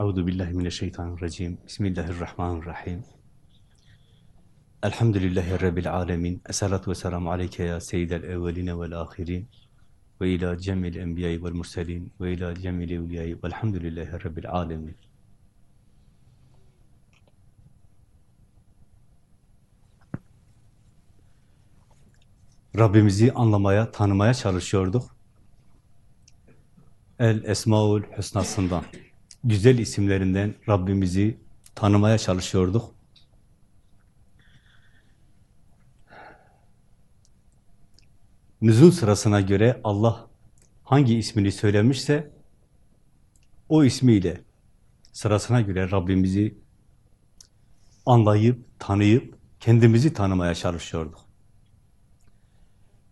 Euzu billahi mineşşeytanirracim. Bismillahirrahmanirrahim. Elhamdülillahi rabbil alamin. Essalatu vesselamu aleyke ya seyyidel evveline vel ahirin. Ve ila cemil enbiya'i vel murselin ve ila cemil evliya'i velhamdülillahi rabbil alamin. Rabbimizi anlamaya, tanımaya çalışıyorduk. El Esmaül Hüsna'sından, güzel isimlerinden Rabbimizi tanımaya çalışıyorduk. Nüzul sırasına göre Allah hangi ismini söylemişse o ismiyle sırasına göre Rabbimizi anlayıp, tanıyıp, kendimizi tanımaya çalışıyorduk.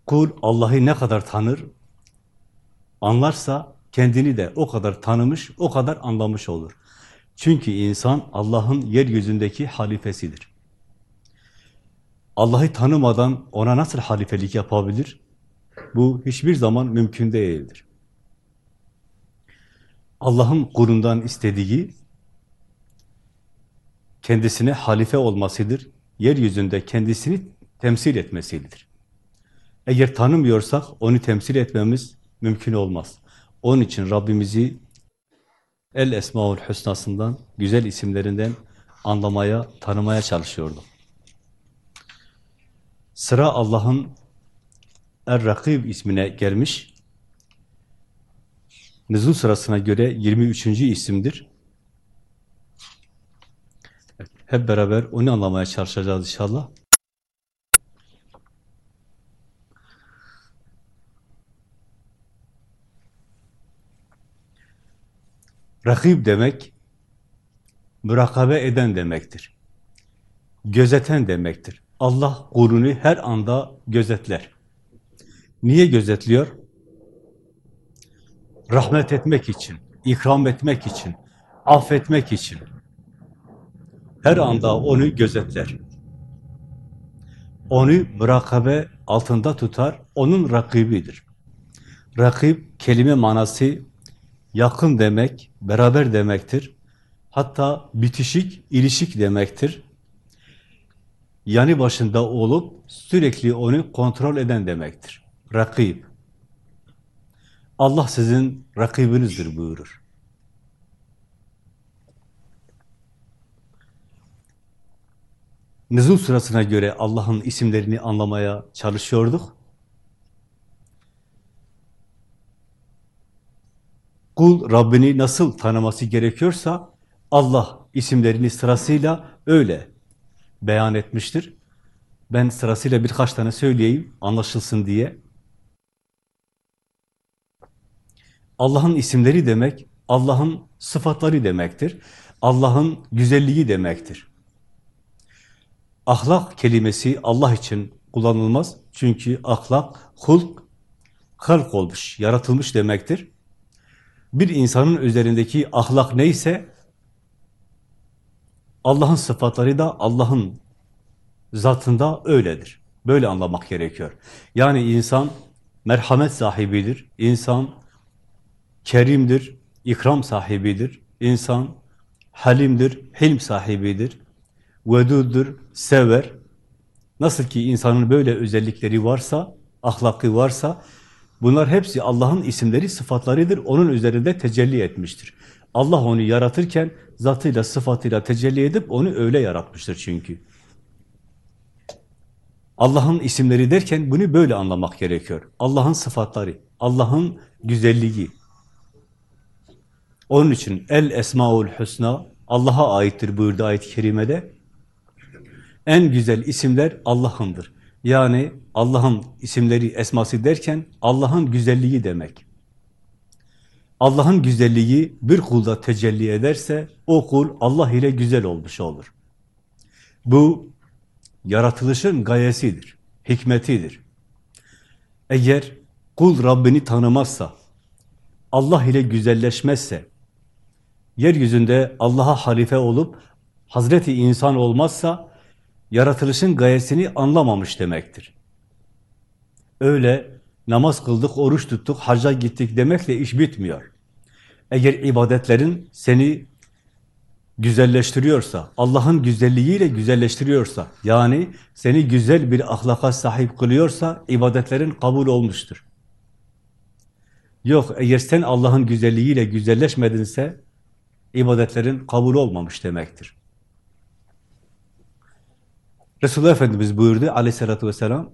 Kul Allah'ı ne kadar tanır, anlarsa kendini de o kadar tanımış, o kadar anlamış olur. Çünkü insan Allah'ın yeryüzündeki halifesidir. Allah'ı tanımadan ona nasıl halifelik yapabilir? Bu hiçbir zaman mümkün değildir. Allah'ın kulundan istediği kendisine halife olmasıdır. Yeryüzünde kendisini temsil etmesidir. Eğer tanımıyorsak onu temsil etmemiz mümkün olmaz. Onun için Rabbimizi El Esmaül Hüsna'sından, güzel isimlerinden anlamaya, tanımaya çalışıyordum. Sıra Allah'ın Er-Rakib ismine gelmiş. Nüzul sırasına göre 23. isimdir. Hep beraber onu anlamaya çalışacağız inşallah. Rakib demek, mürakabe eden demektir. Gözeten demektir. Allah kulunu her anda gözetler. Niye gözetliyor? Rahmet etmek için, ikram etmek için, affetmek için. Her anda onu gözetler. Onu mürakabe altında tutar, onun rakibidir. Rakib kelime manası yakın demek, beraber demektir. Hatta bitişik, ilişik demektir. Yani başında olup sürekli onu kontrol eden demektir. Rakib. Allah sizin rakibinizdir buyurur. Nüzul sırasına göre Allah'ın isimlerini anlamaya çalışıyorduk. Kul Rabbini nasıl tanıması gerekiyorsa Allah isimlerini sırasıyla öyle beyan etmiştir. Ben sırasıyla birkaç tane söyleyeyim anlaşılsın diye. Allah'ın isimleri demek, Allah'ın sıfatları demektir. Allah'ın güzelliği demektir. Ahlak kelimesi Allah için kullanılmaz. Çünkü ahlak, hulk, halk olmuş, yaratılmış demektir. Bir insanın üzerindeki ahlak neyse, Allah'ın sıfatları da Allah'ın zatında öyledir. Böyle anlamak gerekiyor. Yani insan merhamet sahibidir, insan kerimdir, ikram sahibidir, insan halimdir, hilm sahibidir, veduddur, sever. Nasıl ki insanın böyle özellikleri varsa, ahlakı varsa, bunlar hepsi Allah'ın isimleri, sıfatlarıdır. Onun üzerinde tecelli etmiştir. Allah onu yaratırken zatıyla, sıfatıyla tecelli edip onu öyle yaratmıştır çünkü. Allah'ın isimleri derken bunu böyle anlamak gerekiyor. Allah'ın sıfatları, Allah'ın güzelliği. Onun için El Esmaül Hüsna Allah'a aittir buyurdu ayet-i kerimede. En güzel isimler Allah'ındır. Yani Allah'ın isimleri, esması derken Allah'ın güzelliği demek. Allah'ın güzelliği bir kulda tecelli ederse o kul Allah ile güzel olmuş olur. Bu yaratılışın gayesidir, hikmetidir. Eğer kul Rabbini tanımazsa, Allah ile güzelleşmezse, yeryüzünde Allah'a halife olup Hazreti insan olmazsa, yaratılışın gayesini anlamamış demektir. Öyle namaz kıldık, oruç tuttuk, hacca gittik demekle iş bitmiyor. Eğer ibadetlerin seni güzelleştiriyorsa, Allah'ın güzelliğiyle güzelleştiriyorsa, yani seni güzel bir ahlaka sahip kılıyorsa, ibadetlerin kabul olmuştur. Yok, eğer sen Allah'ın güzelliğiyle güzelleşmedinse, ibadetlerin kabul olmamış demektir. Resulullah Efendimiz buyurdu aleyhissalatü vesselam,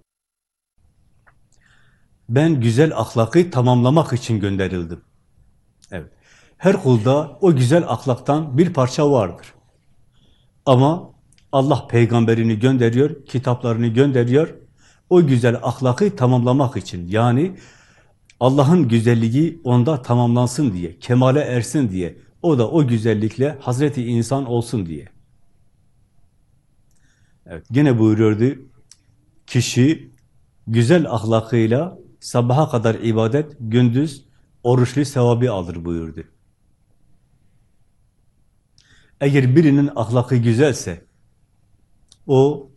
ben güzel ahlakı tamamlamak için gönderildim. Evet. Her kulda o güzel ahlaktan bir parça vardır. Ama Allah peygamberini gönderiyor, kitaplarını gönderiyor. O güzel ahlakı tamamlamak için. Yani Allah'ın güzelliği onda tamamlansın diye, kemale ersin diye. O da o güzellikle Hazreti insan olsun diye. Evet, yine buyuruyordu, kişi güzel ahlakıyla sabaha kadar ibadet, gündüz oruçlu sevabı alır buyurdu. Eğer birinin ahlakı güzelse, o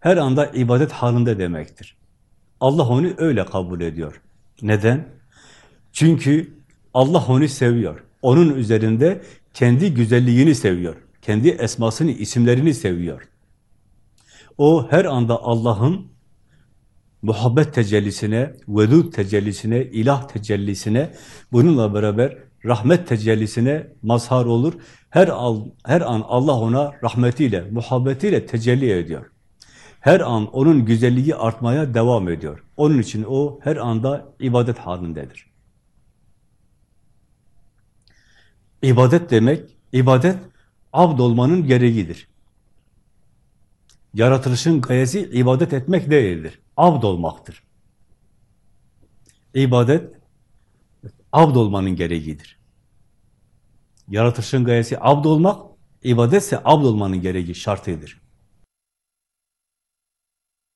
her anda ibadet halinde demektir. Allah onu öyle kabul ediyor. Neden? Çünkü Allah onu seviyor. Onun üzerinde kendi güzelliğini seviyor. Kendi esmasını, isimlerini seviyor. O her anda Allah'ın muhabbet tecellisine, vedud tecellisine, ilah tecellisine, bununla beraber rahmet tecellisine mazhar olur. Her, her an Allah ona rahmetiyle, muhabbetiyle tecelli ediyor. Her an onun güzelliği artmaya devam ediyor. Onun için o her anda ibadet halindedir. İbadet demek, ibadet abd olmanın gereğidir. Yaratılışın gayesi ibadet etmek değildir. Abd olmaktır. İbadet, abd olmanın gereğidir. Yaratılışın gayesi abd olmak, ibadetse abd olmanın gereği, şartıdır.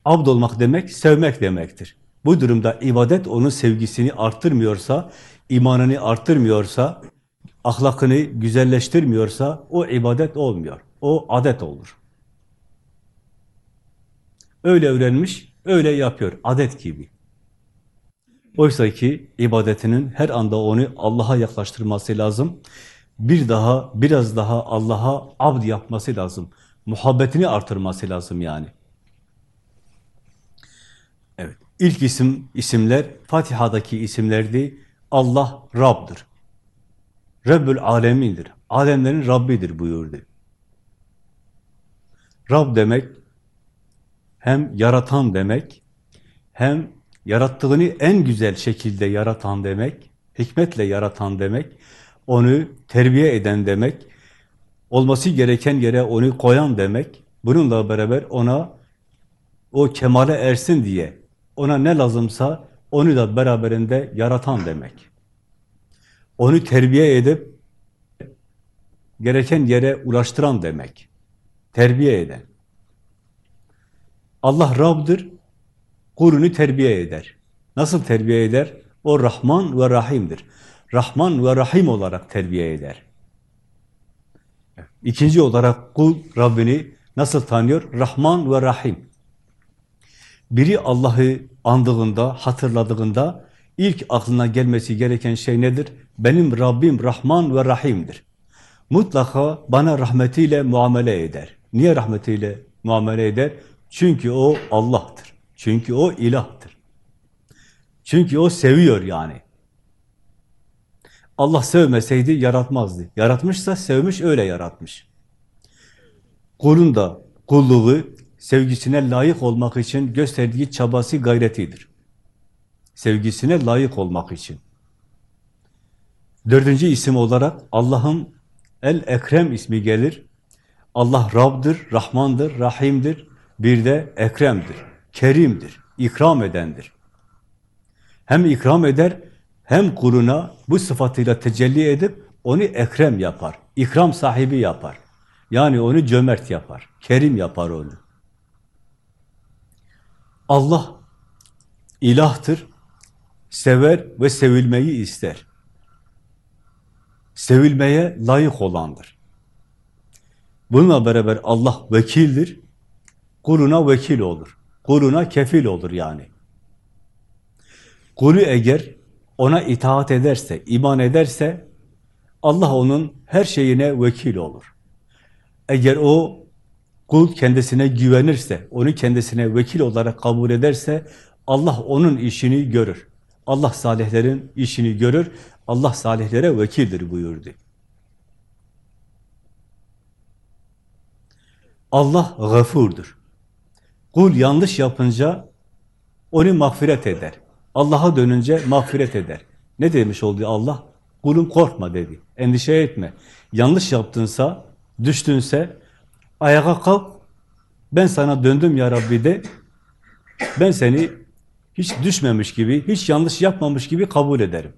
Abd olmak demek, sevmek demektir. Bu durumda ibadet onun sevgisini arttırmıyorsa, imanını arttırmıyorsa, ahlakını güzelleştirmiyorsa, o ibadet olmuyor. O adet olur. Öyle öğrenmiş, öyle yapıyor, adet gibi. Oysa ki ibadetinin her anda onu Allah'a yaklaştırması lazım. Bir daha, biraz daha Allah'a abd yapması lazım. Muhabbetini artırması lazım yani. Evet. İlk isim, isimler Fatiha'daki isimlerdi. Allah Rab'dır. Rabbül Alemin'dir. Alemlerin Rabbidir buyurdu. Rab demek hem yaratan demek, hem yarattığını en güzel şekilde yaratan demek, hikmetle yaratan demek, onu terbiye eden demek, olması gereken yere onu koyan demek, bununla beraber ona o kemale ersin diye, ona ne lazımsa onu da beraberinde yaratan demek. Onu terbiye edip gereken yere ulaştıran demek. Terbiye eden. Allah Rab'dır, kulunu terbiye eder. Nasıl terbiye eder? O Rahman ve Rahim'dir. Rahman ve Rahim olarak terbiye eder. İkinci olarak kul Rabbini nasıl tanıyor? Rahman ve Rahim. Biri Allah'ı andığında, hatırladığında ilk aklına gelmesi gereken şey nedir? Benim Rabbim Rahman ve Rahim'dir. Mutlaka bana rahmetiyle muamele eder. Niye rahmetiyle muamele eder? Çünkü o Allah'tır. Çünkü o ilahtır. Çünkü o seviyor yani. Allah sevmeseydi yaratmazdı. Yaratmışsa sevmiş, öyle yaratmış. Kulun da kulluğu sevgisine layık olmak için gösterdiği çabası gayretidir. Sevgisine layık olmak için. Dördüncü isim olarak Allah'ın El-Ekrem ismi gelir. Allah Rab'dır, Rahmandır, Rahim'dir. Bir de Ekrem'dir, Kerim'dir, ikram edendir. Hem ikram eder, hem kuluna bu sıfatıyla tecelli edip onu ekrem yapar, ikram sahibi yapar. Yani onu cömert yapar, kerim yapar onu. Allah ilahtır, sever ve sevilmeyi ister. Sevilmeye layık olandır. Bununla beraber Allah vekildir, kuluna vekil olur. Kuluna kefil olur yani. Kulu eğer ona itaat ederse, iman ederse Allah onun her şeyine vekil olur. Eğer o kul kendisine güvenirse, onu kendisine vekil olarak kabul ederse, Allah onun işini görür. Allah salihlerin işini görür. Allah salihlere vekildir buyurdu. Allah gafurdur. Kul yanlış yapınca onu mağfiret eder. Allah'a dönünce mağfiret eder. Ne demiş oldu Allah? Kulum korkma dedi. Endişe etme. Yanlış yaptınsa, düştünse ayağa kalk. Ben sana döndüm ya Rabbi de. Ben seni hiç düşmemiş gibi, hiç yanlış yapmamış gibi kabul ederim.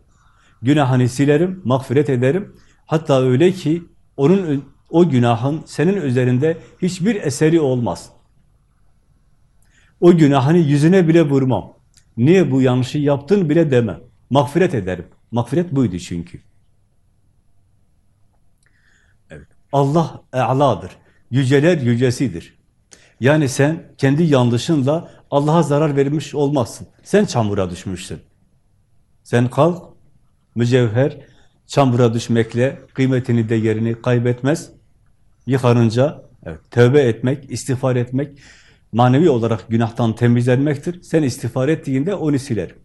Günahını silerim, mağfiret ederim. Hatta öyle ki onun o günahın senin üzerinde hiçbir eseri olmaz. O günahını yüzüne bile vurmam. Niye bu yanlışı yaptın bile demem. Mağfiret ederim. Mağfiret buydu çünkü. Evet. Allah e'ladır. Yüceler yücesidir. Yani sen kendi yanlışınla Allah'a zarar vermiş olmazsın. Sen çamura düşmüşsün. Sen kalk, mücevher, çamura düşmekle kıymetini de yerini kaybetmez. Yıkanınca evet, tövbe etmek, istiğfar etmek, manevi olarak günahtan temizlenmektir. Sen istiğfar ettiğinde onu silerim.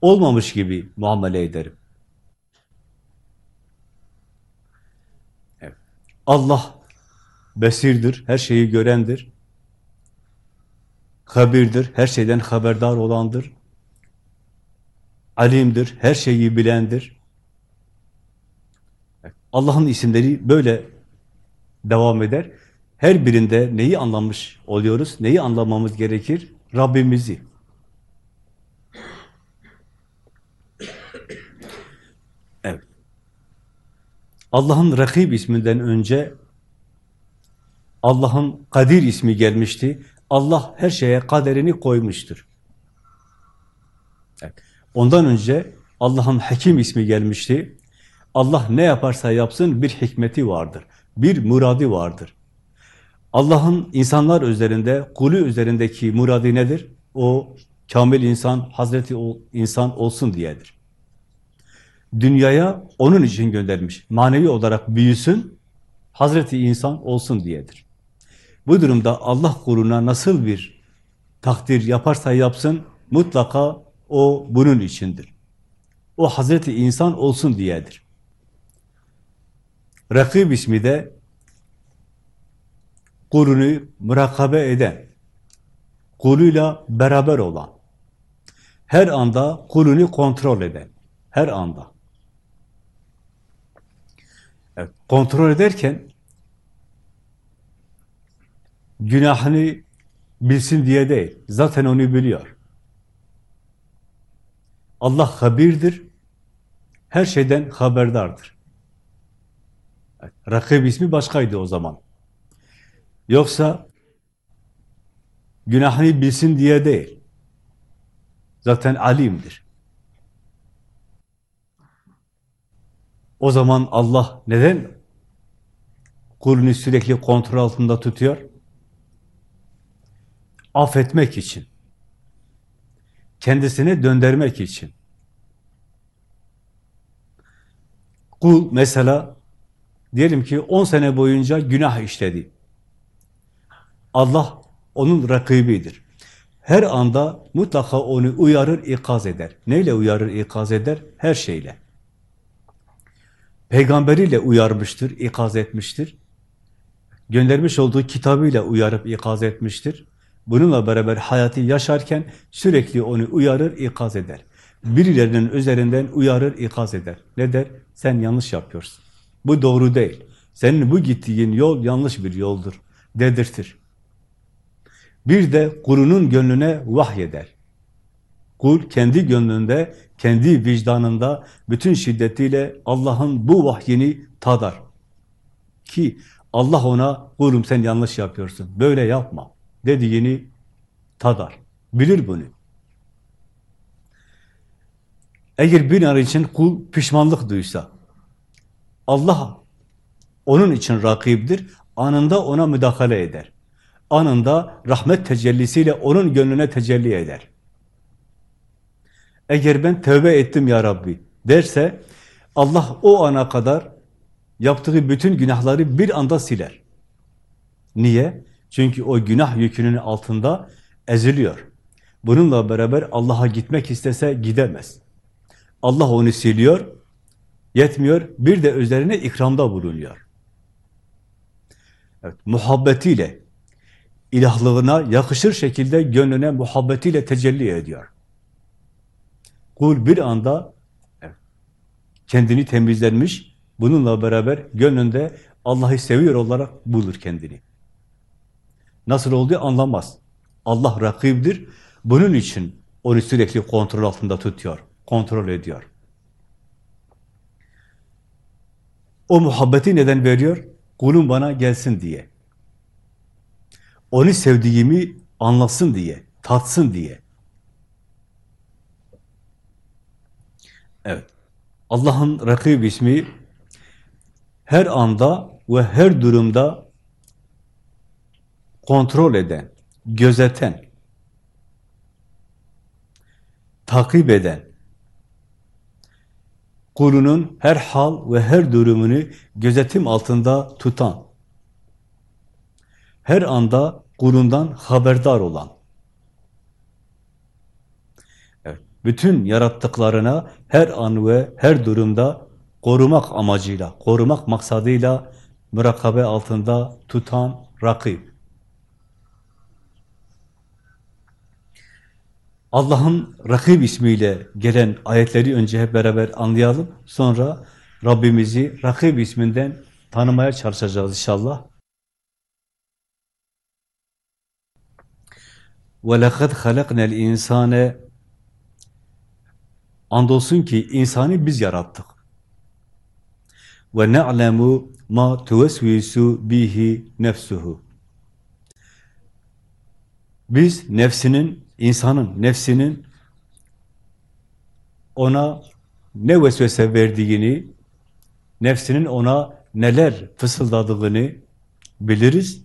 Olmamış gibi muamele ederim. Allah besirdir, her şeyi görendir. Habirdir, her şeyden haberdar olandır. Alimdir, her şeyi bilendir. Allah'ın isimleri böyle devam eder. Her birinde neyi anlamış oluyoruz, neyi anlamamız gerekir? Rabbimizi. Evet. Allah'ın Rakib isminden önce Allah'ın Kadir ismi gelmişti. Allah her şeye kaderini koymuştur. Evet. Ondan önce Allah'ın Hakim ismi gelmişti. Allah ne yaparsa yapsın bir hikmeti vardır. Bir muradi vardır. Allah'ın insanlar üzerinde, kulü üzerindeki muradi nedir? O kamil insan, Hazreti insan olsun diyedir. Dünyaya onun için göndermiş. Manevi olarak büyüsün, Hazreti insan olsun diyedir. Bu durumda Allah kuluna nasıl bir takdir yaparsa yapsın, mutlaka o bunun içindir. O Hazreti insan olsun diyedir. Rakib ismi de kulunu mürakabe eden, kuluyla beraber olan, her anda kulunu kontrol eden, her anda. Evet, kontrol ederken günahını bilsin diye değil, zaten onu biliyor. Allah habirdir, her şeyden haberdardır. Evet, rakib ismi başkaydı o zaman. Yoksa günahını bilsin diye değil. Zaten alimdir. O zaman Allah neden kulünü sürekli kontrol altında tutuyor? Affetmek için. Kendisini döndürmek için. Kul mesela diyelim ki 10 sene boyunca günah işledi. Allah onun rakibidir. Her anda mutlaka onu uyarır, ikaz eder. Neyle uyarır, ikaz eder? Her şeyle. Peygamberiyle uyarmıştır, ikaz etmiştir. Göndermiş olduğu kitabıyla uyarıp ikaz etmiştir. Bununla beraber hayatı yaşarken sürekli onu uyarır, ikaz eder. Birilerinin üzerinden uyarır, ikaz eder. Ne der? Sen yanlış yapıyorsun. Bu doğru değil. Senin bu gittiğin yol yanlış bir yoldur. Dedirtir. Bir de kulunun gönlüne vahyeder. Kul kendi gönlünde, kendi vicdanında bütün şiddetiyle Allah'ın bu vahyini tadar. Ki Allah ona kulum sen yanlış yapıyorsun, böyle yapma dediğini tadar. Bilir bunu. Eğer bir an için kul pişmanlık duysa, Allah onun için rakibdir, anında ona müdahale eder anında rahmet tecellisiyle onun gönlüne tecelli eder. Eğer ben tövbe ettim ya Rabbi derse Allah o ana kadar yaptığı bütün günahları bir anda siler. Niye? Çünkü o günah yükünün altında eziliyor. Bununla beraber Allah'a gitmek istese gidemez. Allah onu siliyor, yetmiyor, bir de üzerine ikramda bulunuyor. Evet, muhabbetiyle, ilahlığına yakışır şekilde gönlüne muhabbetiyle tecelli ediyor. Kul bir anda kendini temizlenmiş, bununla beraber gönlünde Allah'ı seviyor olarak bulur kendini. Nasıl olduğu anlamaz. Allah rakibdir. Bunun için onu sürekli kontrol altında tutuyor, kontrol ediyor. O muhabbeti neden veriyor? Kulum bana gelsin diye. Onu sevdiğimi anlasın diye, tatsın diye. Evet. Allah'ın rakib ismi her anda ve her durumda kontrol eden, gözeten, takip eden, kulunun her hal ve her durumunu gözetim altında tutan, her anda kulundan haberdar olan, evet, bütün yarattıklarına her an ve her durumda korumak amacıyla, korumak maksadıyla mürakabe altında tutan rakip. Allah'ın Rakib ismiyle gelen ayetleri önce hep beraber anlayalım. Sonra Rabbimizi Rakib isminden tanımaya çalışacağız inşallah. وَلَقَدْ خَلَقْنَا الْاِنْسَانَ Andolsun ki insanı biz yarattık. وَنَعْلَمُ مَا تُوَسْوِسُ بِهِ نَفْسُهُ Biz nefsinin insanın nefsinin ona ne vesvese verdiğini, nefsinin ona neler fısıldadığını biliriz.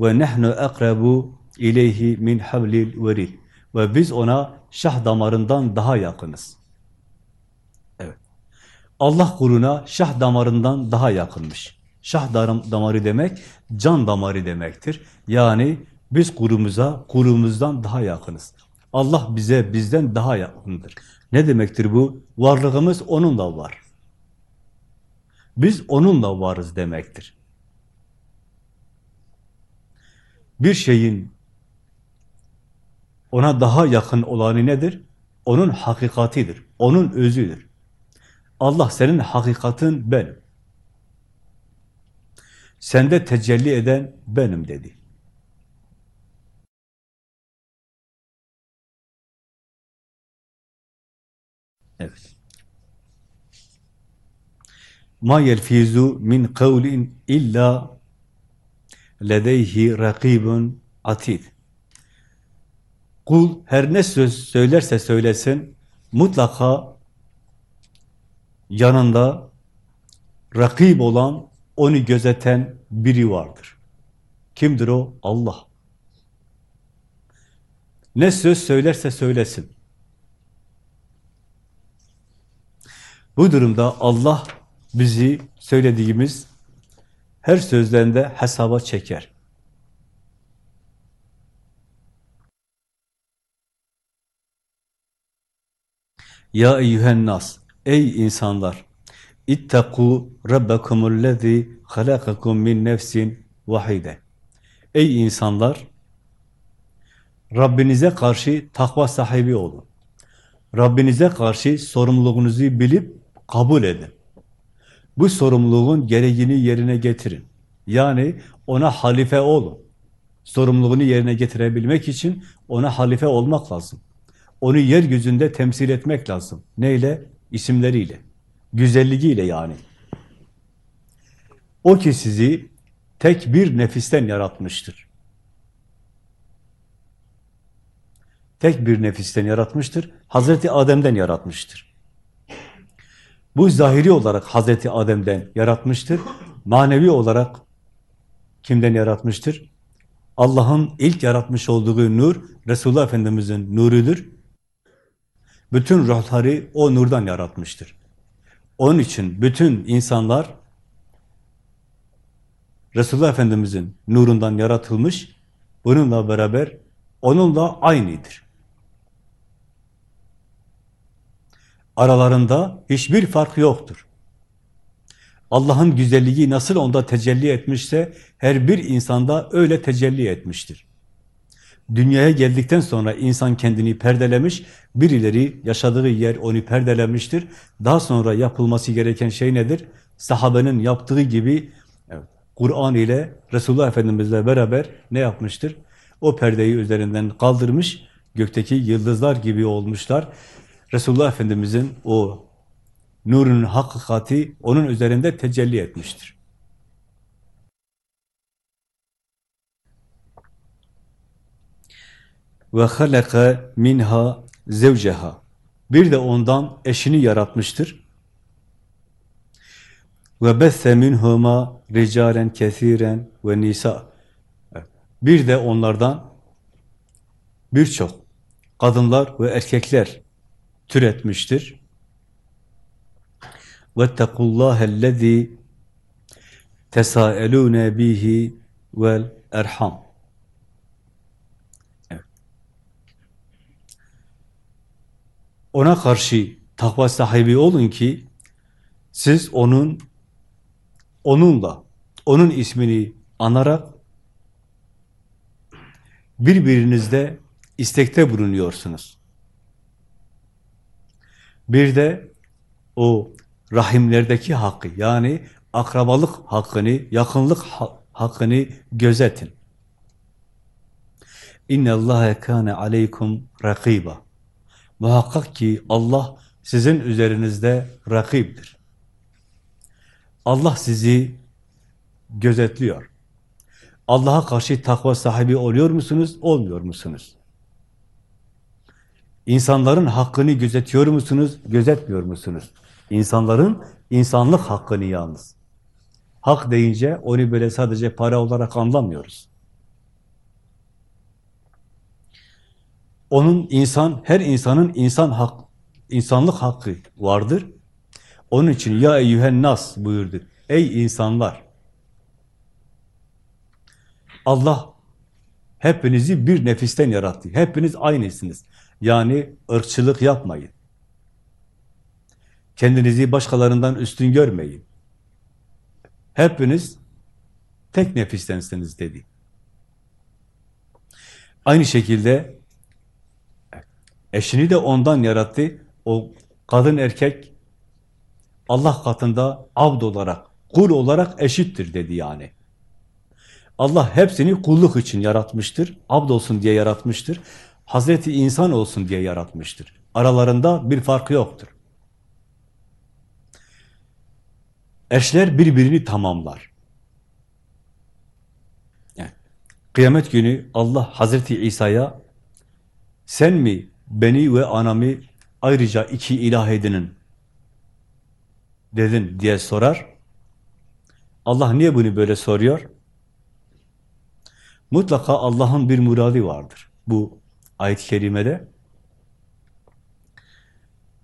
Ve nehnu akrabu ileyhi min havlil veril. Ve biz ona şah damarından daha yakınız. Evet. Allah kuluna şah damarından daha yakınmış. Şah damarı demek can damarı demektir. Yani biz kurumuza, kurumuzdan daha yakınız. Allah bize, bizden daha yakındır. Ne demektir bu? Varlığımız onunla var. Biz onunla varız demektir. Bir şeyin ona daha yakın olanı nedir? Onun hakikatidir, onun özüdür. Allah senin hakikatin benim. Sende tecelli eden benim dedi. Evet. Ma yelfizu min kavlin illa ledeyhi rakibun atid. Kul her ne söz söylerse söylesin mutlaka yanında rakip olan, onu gözeten biri vardır. Kimdir o? Allah. Ne söz söylerse söylesin. Bu durumda Allah bizi söylediğimiz her sözlerinde hesaba çeker. Ya eyyühen nas, ey insanlar, ittaku rabbekumullezî halakakum min nefsin vahide. Ey insanlar, Rabbinize karşı takva sahibi olun. Rabbinize karşı sorumluluğunuzu bilip kabul edin. Bu sorumluluğun gereğini yerine getirin. Yani ona halife olun. Sorumluluğunu yerine getirebilmek için ona halife olmak lazım. Onu yeryüzünde temsil etmek lazım. Neyle? İsimleriyle. Güzelliğiyle yani. O ki sizi tek bir nefisten yaratmıştır. Tek bir nefisten yaratmıştır. Hazreti Adem'den yaratmıştır. Bu zahiri olarak Hazreti Adem'den yaratmıştır. Manevi olarak kimden yaratmıştır? Allah'ın ilk yaratmış olduğu nur, Resulullah Efendimiz'in nurudur. Bütün ruhları o nurdan yaratmıştır. Onun için bütün insanlar Resulullah Efendimiz'in nurundan yaratılmış, bununla beraber onunla aynıdır. Aralarında hiçbir fark yoktur. Allah'ın güzelliği nasıl onda tecelli etmişse her bir insanda öyle tecelli etmiştir. Dünyaya geldikten sonra insan kendini perdelemiş, birileri yaşadığı yer onu perdelemiştir. Daha sonra yapılması gereken şey nedir? Sahabenin yaptığı gibi Kur'an ile Resulullah Efendimizle beraber ne yapmıştır? O perdeyi üzerinden kaldırmış, gökteki yıldızlar gibi olmuşlar. Resulullah Efendimizin o nurun hakikati onun üzerinde tecelli etmiştir. Ve halaka minha zevceha. Bir de ondan eşini yaratmıştır. Ve besse minhuma ricalen kesiren ve nisa. Bir de onlardan birçok kadınlar ve erkekler türetmiştir. وَاتَّقُوا اللّٰهَ الَّذ۪ي تَسَائَلُونَ بِهِ وَالْاَرْحَمِ Ona karşı takva sahibi olun ki siz onun onunla onun ismini anarak birbirinizde istekte bulunuyorsunuz. Bir de o rahimlerdeki hakkı yani akrabalık hakkını, yakınlık hakkını gözetin. İnne Allahe kâne aleykum rakiba. Muhakkak ki Allah sizin üzerinizde rakibdir. Allah sizi gözetliyor. Allah'a karşı takva sahibi oluyor musunuz, olmuyor musunuz? İnsanların hakkını gözetiyor musunuz, gözetmiyor musunuz? İnsanların insanlık hakkını yalnız. Hak deyince onu böyle sadece para olarak anlamıyoruz. Onun insan, her insanın insan hak, insanlık hakkı vardır. Onun için ya eyyühen nas buyurdu. Ey insanlar! Allah hepinizi bir nefisten yarattı. Hepiniz aynısınız. Yani ırkçılık yapmayın. Kendinizi başkalarından üstün görmeyin. Hepiniz tek nefistensiniz dedi. Aynı şekilde eşini de ondan yarattı. O kadın erkek Allah katında abd olarak, kul olarak eşittir dedi yani. Allah hepsini kulluk için yaratmıştır. Abd olsun diye yaratmıştır. Hazreti insan olsun diye yaratmıştır. Aralarında bir farkı yoktur. Eşler birbirini tamamlar. Yani, kıyamet günü Allah Hazreti İsa'ya sen mi beni ve anamı ayrıca iki ilah edinin dedin diye sorar. Allah niye bunu böyle soruyor? Mutlaka Allah'ın bir muradi vardır bu ayet-i kerimede.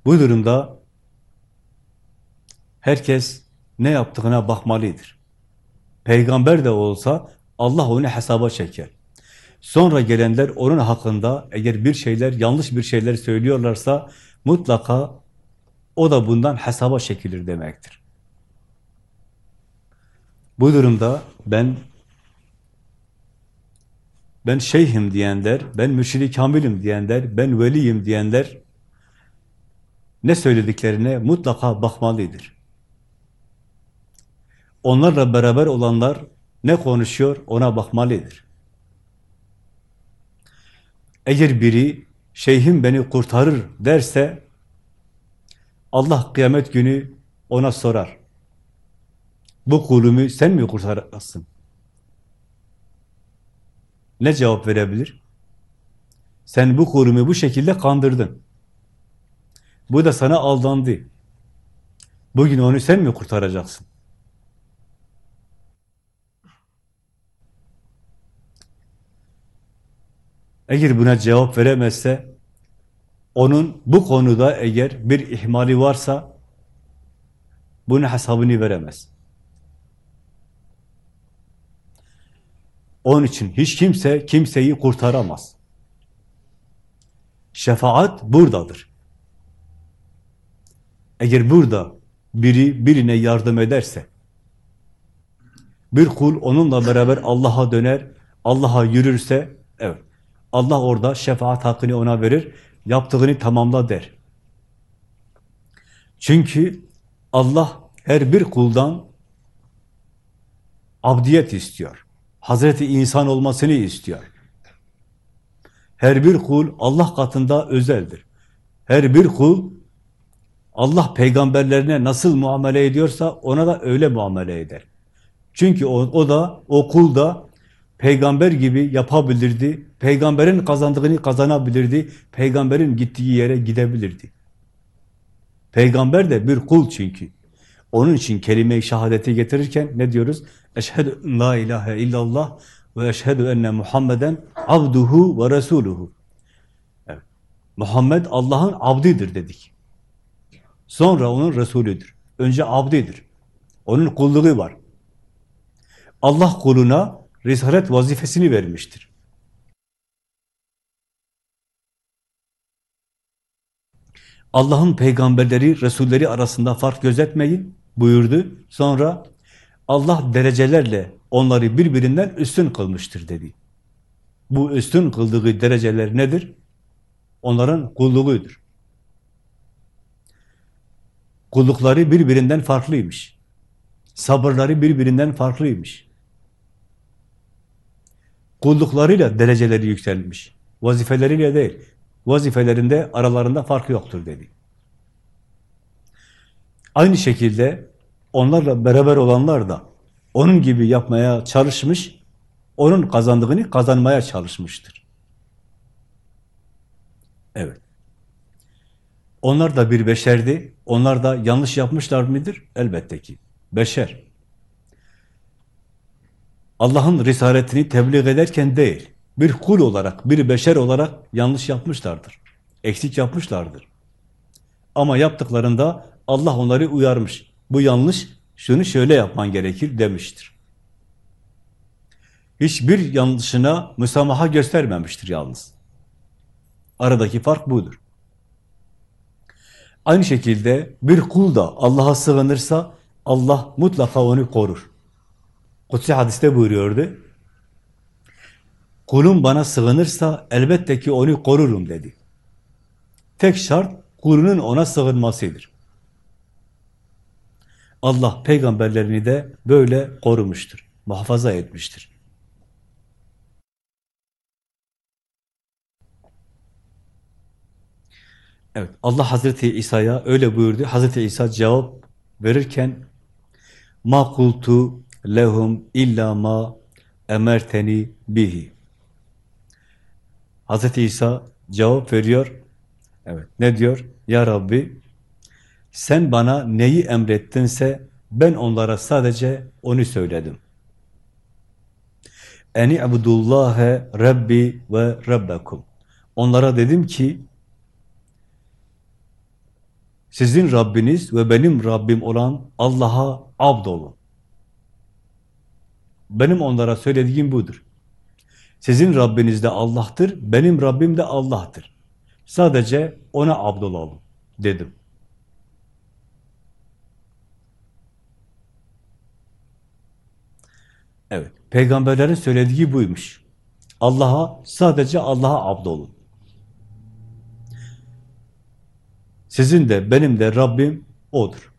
Bu durumda herkes ne yaptığına bakmalıdır. Peygamber de olsa Allah onu hesaba çeker. Sonra gelenler onun hakkında eğer bir şeyler, yanlış bir şeyler söylüyorlarsa mutlaka o da bundan hesaba çekilir demektir. Bu durumda ben ben şeyhim diyenler, ben mürşidi kamilim diyenler, ben veliyim diyenler ne söylediklerine mutlaka bakmalıdır. Onlarla beraber olanlar ne konuşuyor ona bakmalıdır. Eğer biri şeyhim beni kurtarır derse Allah kıyamet günü ona sorar. Bu kulumu sen mi kurtarasın? Ne cevap verebilir? Sen bu kulumu bu şekilde kandırdın. Bu da sana aldandı. Bugün onu sen mi kurtaracaksın? Eğer buna cevap veremezse, onun bu konuda eğer bir ihmali varsa, bunun hesabını veremez. Onun için hiç kimse kimseyi kurtaramaz. Şefaat buradadır. Eğer burada biri birine yardım ederse, bir kul onunla beraber Allah'a döner, Allah'a yürürse, evet, Allah orada şefaat hakkını ona verir, yaptığını tamamla der. Çünkü Allah her bir kuldan abdiyet istiyor. Hazreti insan olmasını istiyor. Her bir kul Allah katında özeldir. Her bir kul Allah peygamberlerine nasıl muamele ediyorsa ona da öyle muamele eder. Çünkü o, o da, o kul da peygamber gibi yapabilirdi. Peygamberin kazandığını kazanabilirdi. Peygamberin gittiği yere gidebilirdi. Peygamber de bir kul çünkü. Onun için kelime-i şehadeti getirirken ne diyoruz? Eşhedü en la ilahe illallah ve eşhedü enne Muhammeden abduhu ve resuluhu. Evet. Muhammed Allah'ın abdidir dedik. Sonra onun Resulüdür. Önce abdidir. Onun kulluğu var. Allah kuluna risalet vazifesini vermiştir. Allah'ın peygamberleri, Resulleri arasında fark gözetmeyin buyurdu. Sonra Allah derecelerle onları birbirinden üstün kılmıştır dedi. Bu üstün kıldığı dereceler nedir? Onların kulluğudur. Kullukları birbirinden farklıymış. Sabırları birbirinden farklıymış. Kulluklarıyla dereceleri yükselmiş. Vazifeleriyle değil. Vazifelerinde aralarında fark yoktur dedi. Aynı şekilde onlarla beraber olanlar da onun gibi yapmaya çalışmış, onun kazandığını kazanmaya çalışmıştır. Evet. Onlar da bir beşerdi. Onlar da yanlış yapmışlar mıdır? Elbette ki. Beşer. Allah'ın risaletini tebliğ ederken değil, bir kul olarak, bir beşer olarak yanlış yapmışlardır. Eksik yapmışlardır. Ama yaptıklarında Allah onları uyarmış. Bu yanlış, şunu şöyle yapman gerekir demiştir. Hiçbir yanlışına müsamaha göstermemiştir yalnız. Aradaki fark budur. Aynı şekilde bir kul da Allah'a sığınırsa Allah mutlaka onu korur. Kutsi hadiste buyuruyordu. Kulum bana sığınırsa elbette ki onu korurum dedi. Tek şart kulunun ona sığınmasıdır. Allah peygamberlerini de böyle korumuştur, muhafaza etmiştir. Evet, Allah Hazreti İsa'ya öyle buyurdu. Hazreti İsa cevap verirken ma kultu lehum illa ma emerteni bihi. Hazreti İsa cevap veriyor. Evet, ne diyor? Ya Rabbi sen bana neyi emrettinse ben onlara sadece onu söyledim. Eni abudullâhe rabbi ve rabbekum. Onlara dedim ki sizin Rabbiniz ve benim Rabbim olan Allah'a abd olun. Benim onlara söylediğim budur. Sizin Rabbiniz de Allah'tır, benim Rabbim de Allah'tır. Sadece ona abd olalım dedim. Evet, peygamberlerin söylediği buymuş. Allah'a, sadece Allah'a abd olun. Sizin de benim de Rabbim O'dur.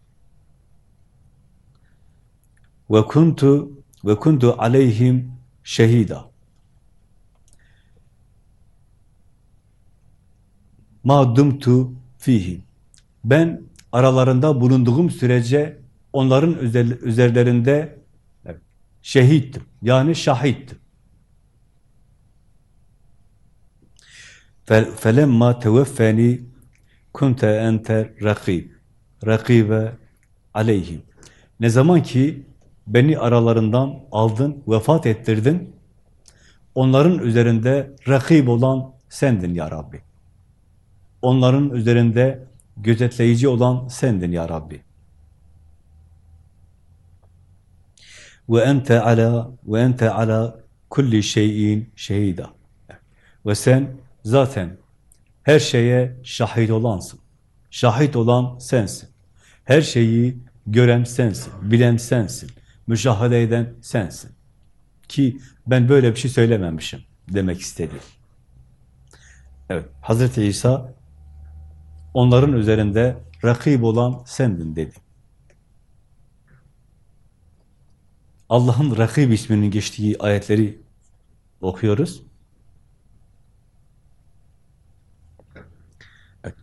Ve kuntu ve kuntu aleyhim şehida. Ma dumtu fihim. Ben aralarında bulunduğum sürece onların üzerlerinde şehittim. Yani şahittim. Felemma teveffeni kunte enter rakib. Rakibe aleyhim. Ne zaman ki beni aralarından aldın, vefat ettirdin, onların üzerinde rakib olan sendin ya Rabbi. Onların üzerinde gözetleyici olan sendin ya Rabbi. Ve ente ala ve ente ala kulli şeyin şehida. Ve sen zaten her şeye şahit olansın. Şahit olan sensin. Her şeyi gören sensin, bilen sensin, müşahede eden sensin. Ki ben böyle bir şey söylememişim demek istedi. Evet, Hazreti İsa onların üzerinde rakip olan sendin dedi. Allah'ın rakip isminin geçtiği ayetleri okuyoruz.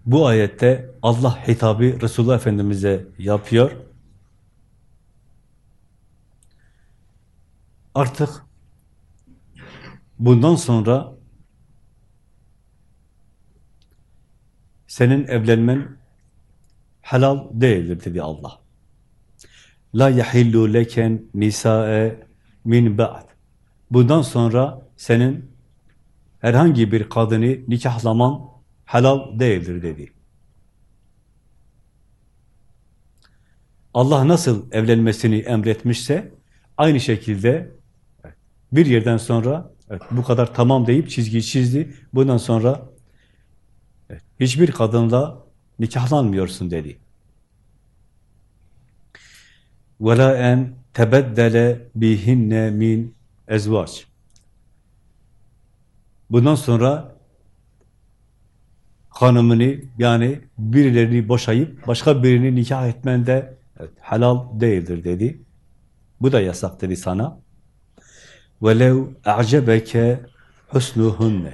Bu ayette Allah hitabı Resulullah Efendimiz'e yapıyor. Artık bundan sonra senin evlenmen helal değildir dedi Allah. La yahillu leken nisae min ba'd. Bundan sonra senin herhangi bir kadını nikahlaman helal değildir dedi. Allah nasıl evlenmesini emretmişse aynı şekilde bir yerden sonra evet, bu kadar tamam deyip çizgiyi çizdi. Bundan sonra evet, hiçbir kadınla nikahlanmıyorsun dedi. وَلَا اَنْ تَبَدَّلَ بِهِنَّ min ezvaç. Bundan sonra hanımını yani birilerini boşayıp başka birini nikah etmen de evet, helal değildir dedi. Bu da yasak dedi sana. وَلَوْ اَعْجَبَكَ حُسْنُهُنَّ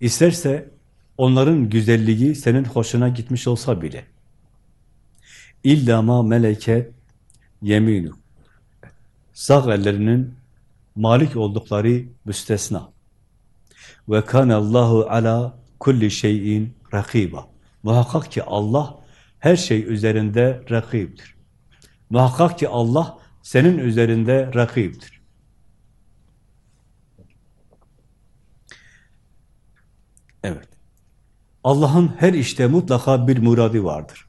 İsterse onların güzelliği senin hoşuna gitmiş olsa bile. İlla ma meleket yeminu. Sağ ellerinin malik oldukları müstesna. Ve kanallahu ala kulli şeyin rakiba. Muhakkak ki Allah her şey üzerinde rakiptir. Muhakkak ki Allah senin üzerinde rakiptir. Allah'ın her işte mutlaka bir muradi vardır.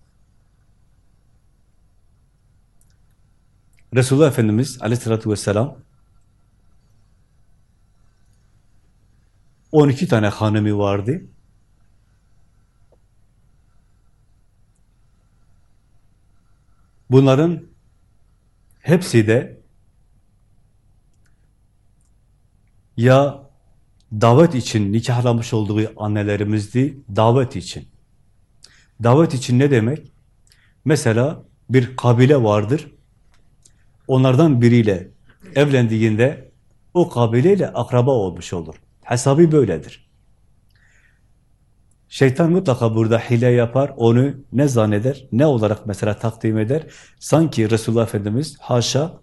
Resulullah Efendimiz aleyhissalatü vesselam 12 tane hanımı vardı. Bunların hepsi de ya davet için nikahlamış olduğu annelerimizdi, davet için. Davet için ne demek? Mesela bir kabile vardır, onlardan biriyle evlendiğinde o kabileyle akraba olmuş olur. Hesabı böyledir. Şeytan mutlaka burada hile yapar, onu ne zanneder, ne olarak mesela takdim eder? Sanki Resulullah Efendimiz haşa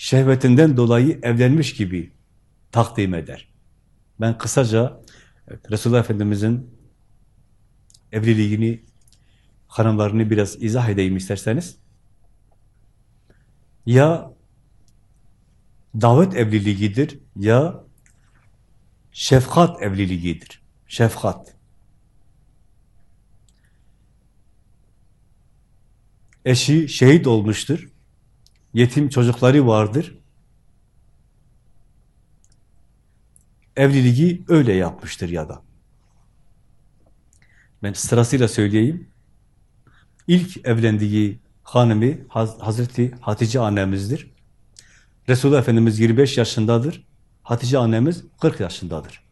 şehvetinden dolayı evlenmiş gibi takdim eder. Ben kısaca Resulullah Efendimiz'in evliliğini, hanımlarını biraz izah edeyim isterseniz. Ya davet evliliğidir ya şefkat evliliğidir. Şefkat. Eşi şehit olmuştur. Yetim çocukları vardır. Evliliği öyle yapmıştır ya da. Ben sırasıyla söyleyeyim. İlk evlendiği hanımı Hazreti Hatice annemizdir. Resulullah Efendimiz 25 yaşındadır. Hatice annemiz 40 yaşındadır.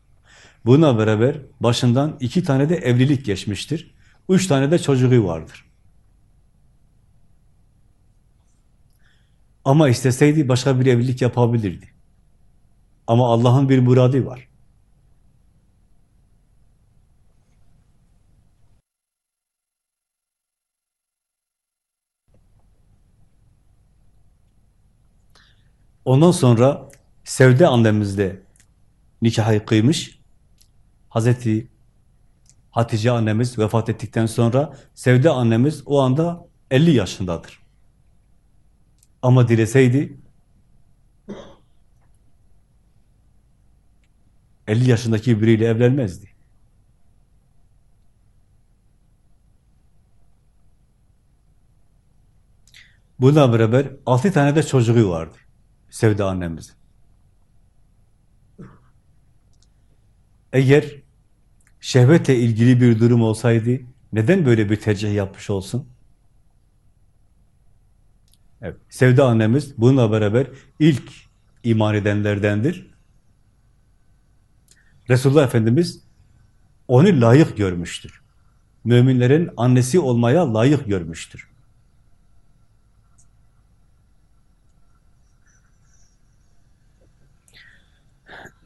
Buna beraber başından iki tane de evlilik geçmiştir. Üç tane de çocuğu vardır. Ama isteseydi başka bir evlilik yapabilirdi. Ama Allah'ın bir muradı var. Ondan sonra Sevde annemiz de nikahı kıymış. Hazreti Hatice annemiz vefat ettikten sonra Sevde annemiz o anda 50 yaşındadır. Ama dileseydi 50 yaşındaki biriyle evlenmezdi. Buna beraber altı tane de çocuğu vardı. Sevda annemiz. Eğer şehvetle ilgili bir durum olsaydı neden böyle bir tercih yapmış olsun? Evet, Sevda annemiz bununla beraber ilk iman edenlerdendir. Resulullah Efendimiz onu layık görmüştür. Müminlerin annesi olmaya layık görmüştür.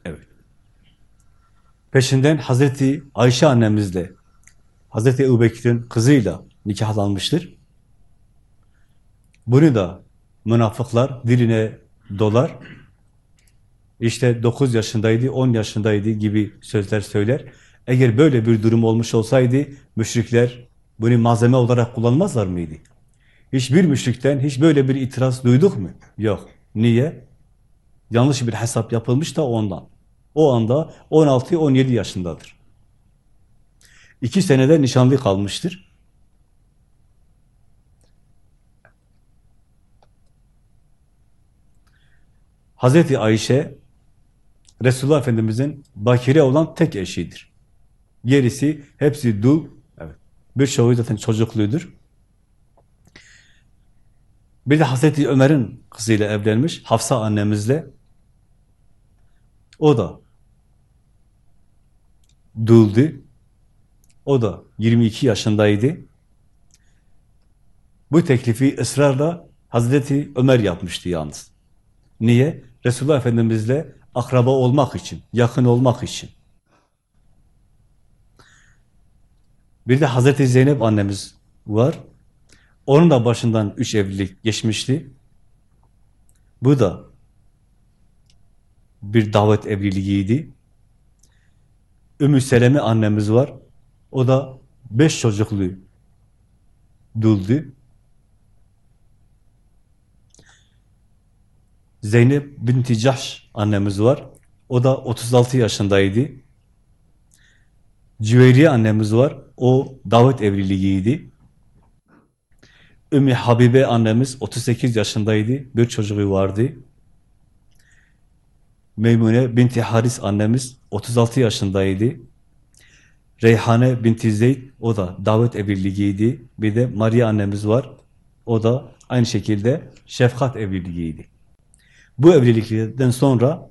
Evet. Peşinden Hazreti Ayşe annemizle Hazreti Ebubekir'in kızıyla nikahlanmıştır. Bunu da münafıklar diline dolar. İşte 9 yaşındaydı, 10 yaşındaydı gibi sözler söyler. Eğer böyle bir durum olmuş olsaydı müşrikler bunu malzeme olarak kullanmazlar mıydı? Hiçbir müşrikten hiç böyle bir itiraz duyduk mu? Yok. Niye? Yanlış bir hesap yapılmış da ondan. O anda 16-17 yaşındadır. İki senede nişanlı kalmıştır. Hazreti Ayşe, Resulullah Efendimiz'in bakire olan tek eşidir. Gerisi hepsi dul. Evet. Birçoğu zaten çocukludur. Bir de Hazreti Ömer'in kızıyla evlenmiş, Hafsa annemizle. O da duldu. O da 22 yaşındaydı. Bu teklifi ısrarla Hazreti Ömer yapmıştı yalnız. Niye? Resulullah Efendimizle akraba olmak için, yakın olmak için. Bir de Hazreti Zeynep annemiz var. Onun da başından üç evlilik geçmişti. Bu da bir davet evliliğiydi. Ümmü Seleme annemiz var. O da beş çocuklu duldu. Zeynep binti Cahş annemiz var. O da 36 yaşındaydı. Cüveyriye annemiz var. O davet evliliğiydi. Ümmü Habibe annemiz 38 yaşındaydı. Bir çocuğu vardı. Meymune binti Haris annemiz 36 yaşındaydı. Reyhane binti Zeyd, o da davet evliliğiydi. Bir de Maria annemiz var. O da aynı şekilde şefkat evliliğiydi. Bu evliliklerden sonra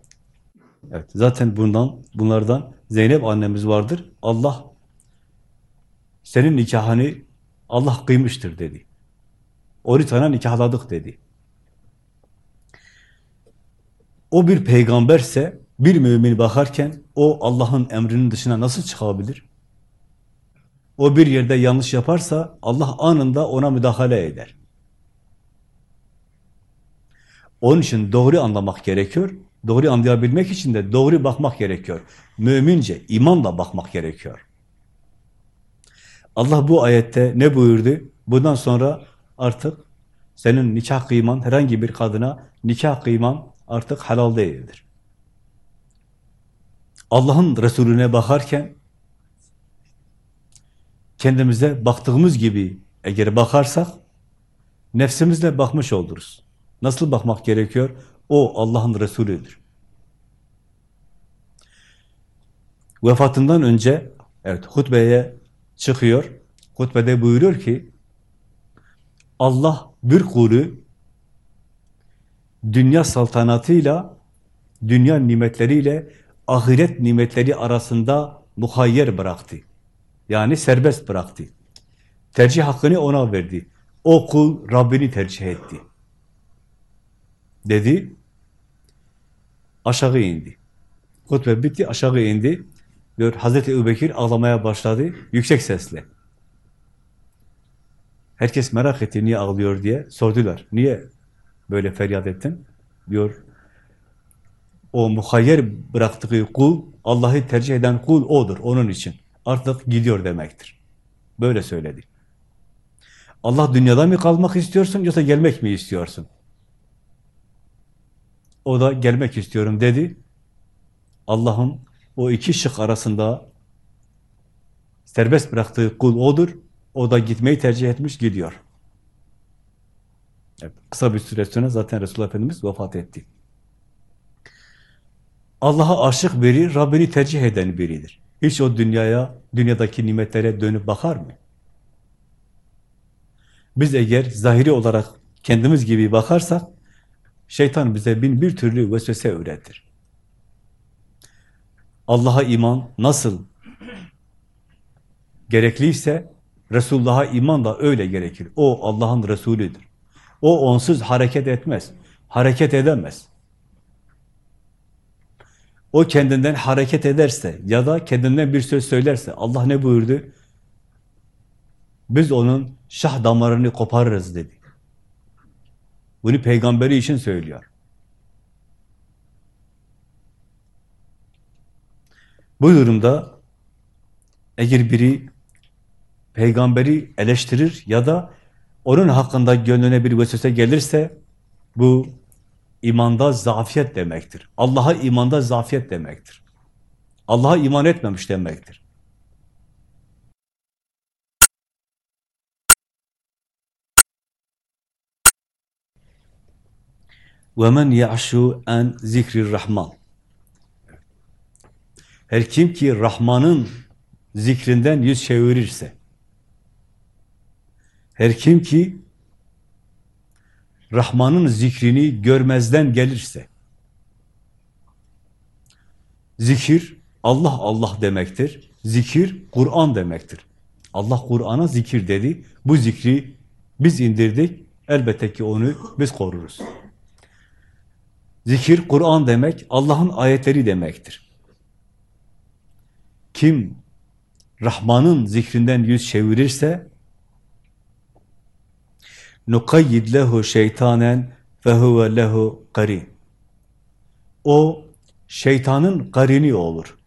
evet zaten bundan bunlardan Zeynep annemiz vardır. Allah senin nikahını Allah kıymıştır dedi. Onu sana nikahladık dedi. O bir peygamberse bir mümin bakarken o Allah'ın emrinin dışına nasıl çıkabilir? O bir yerde yanlış yaparsa Allah anında ona müdahale eder. Onun için doğru anlamak gerekiyor. Doğru anlayabilmek için de doğru bakmak gerekiyor. Mümince, imanla bakmak gerekiyor. Allah bu ayette ne buyurdu? Bundan sonra artık senin nikah kıyman, herhangi bir kadına nikah kıyman artık halal değildir. Allah'ın Resulüne bakarken kendimize baktığımız gibi eğer bakarsak nefsimizle bakmış oluruz. Nasıl bakmak gerekiyor? O Allah'ın Resulüdür. Vefatından önce evet hutbeye çıkıyor. Hutbede buyuruyor ki Allah bir kulu dünya saltanatıyla dünya nimetleriyle ahiret nimetleri arasında muhayyer bıraktı. Yani serbest bıraktı. Tercih hakkını ona verdi. O kul Rabbini tercih etti. Dedi. Aşağı indi. Hutbe bitti, aşağı indi. Diyor, Hazreti Ebubekir ağlamaya başladı, yüksek sesle. Herkes merak etti, niye ağlıyor diye. Sordular, niye böyle feryat ettin? Diyor, o muhayyer bıraktığı kul, Allah'ı tercih eden kul odur, onun için. Artık gidiyor demektir. Böyle söyledi. Allah dünyada mı kalmak istiyorsun, yoksa gelmek mi istiyorsun? O da gelmek istiyorum dedi. Allah'ın o iki şık arasında serbest bıraktığı kul odur. O da gitmeyi tercih etmiş, gidiyor. Evet, kısa bir süre sonra zaten Resulullah Efendimiz vefat etti. Allah'a aşık biri, Rabbini tercih eden biridir. Hiç o dünyaya, dünyadaki nimetlere dönüp bakar mı? Biz eğer zahiri olarak kendimiz gibi bakarsak, şeytan bize bin bir türlü vesvese öğretir. Allah'a iman nasıl gerekliyse, Resulullah'a iman da öyle gerekir. O Allah'ın Resulüdür. O onsuz hareket etmez. Hareket edemez. O kendinden hareket ederse ya da kendinden bir söz söylerse Allah ne buyurdu? Biz onun şah damarını koparırız dedi. Bunu peygamberi için söylüyor. Bu durumda eğer biri peygamberi eleştirir ya da onun hakkında gönlüne bir vesvese gelirse bu imanda zafiyet demektir. Allah'a imanda zafiyet demektir. Allah'a iman etmemiş demektir. وَمَنْ يَعْشُ en zikri Rahman. Her kim ki Rahman'ın zikrinden yüz çevirirse, her kim ki Rahman'ın zikrini görmezden gelirse, zikir Allah Allah demektir. Zikir Kur'an demektir. Allah Kur'an'a zikir dedi. Bu zikri biz indirdik. Elbette ki onu biz koruruz. Zikir Kur'an demek Allah'ın ayetleri demektir. Kim Rahman'ın zikrinden yüz çevirirse nukayyid lehu şeytanen ve huve lehu karin. O şeytanın karini olur.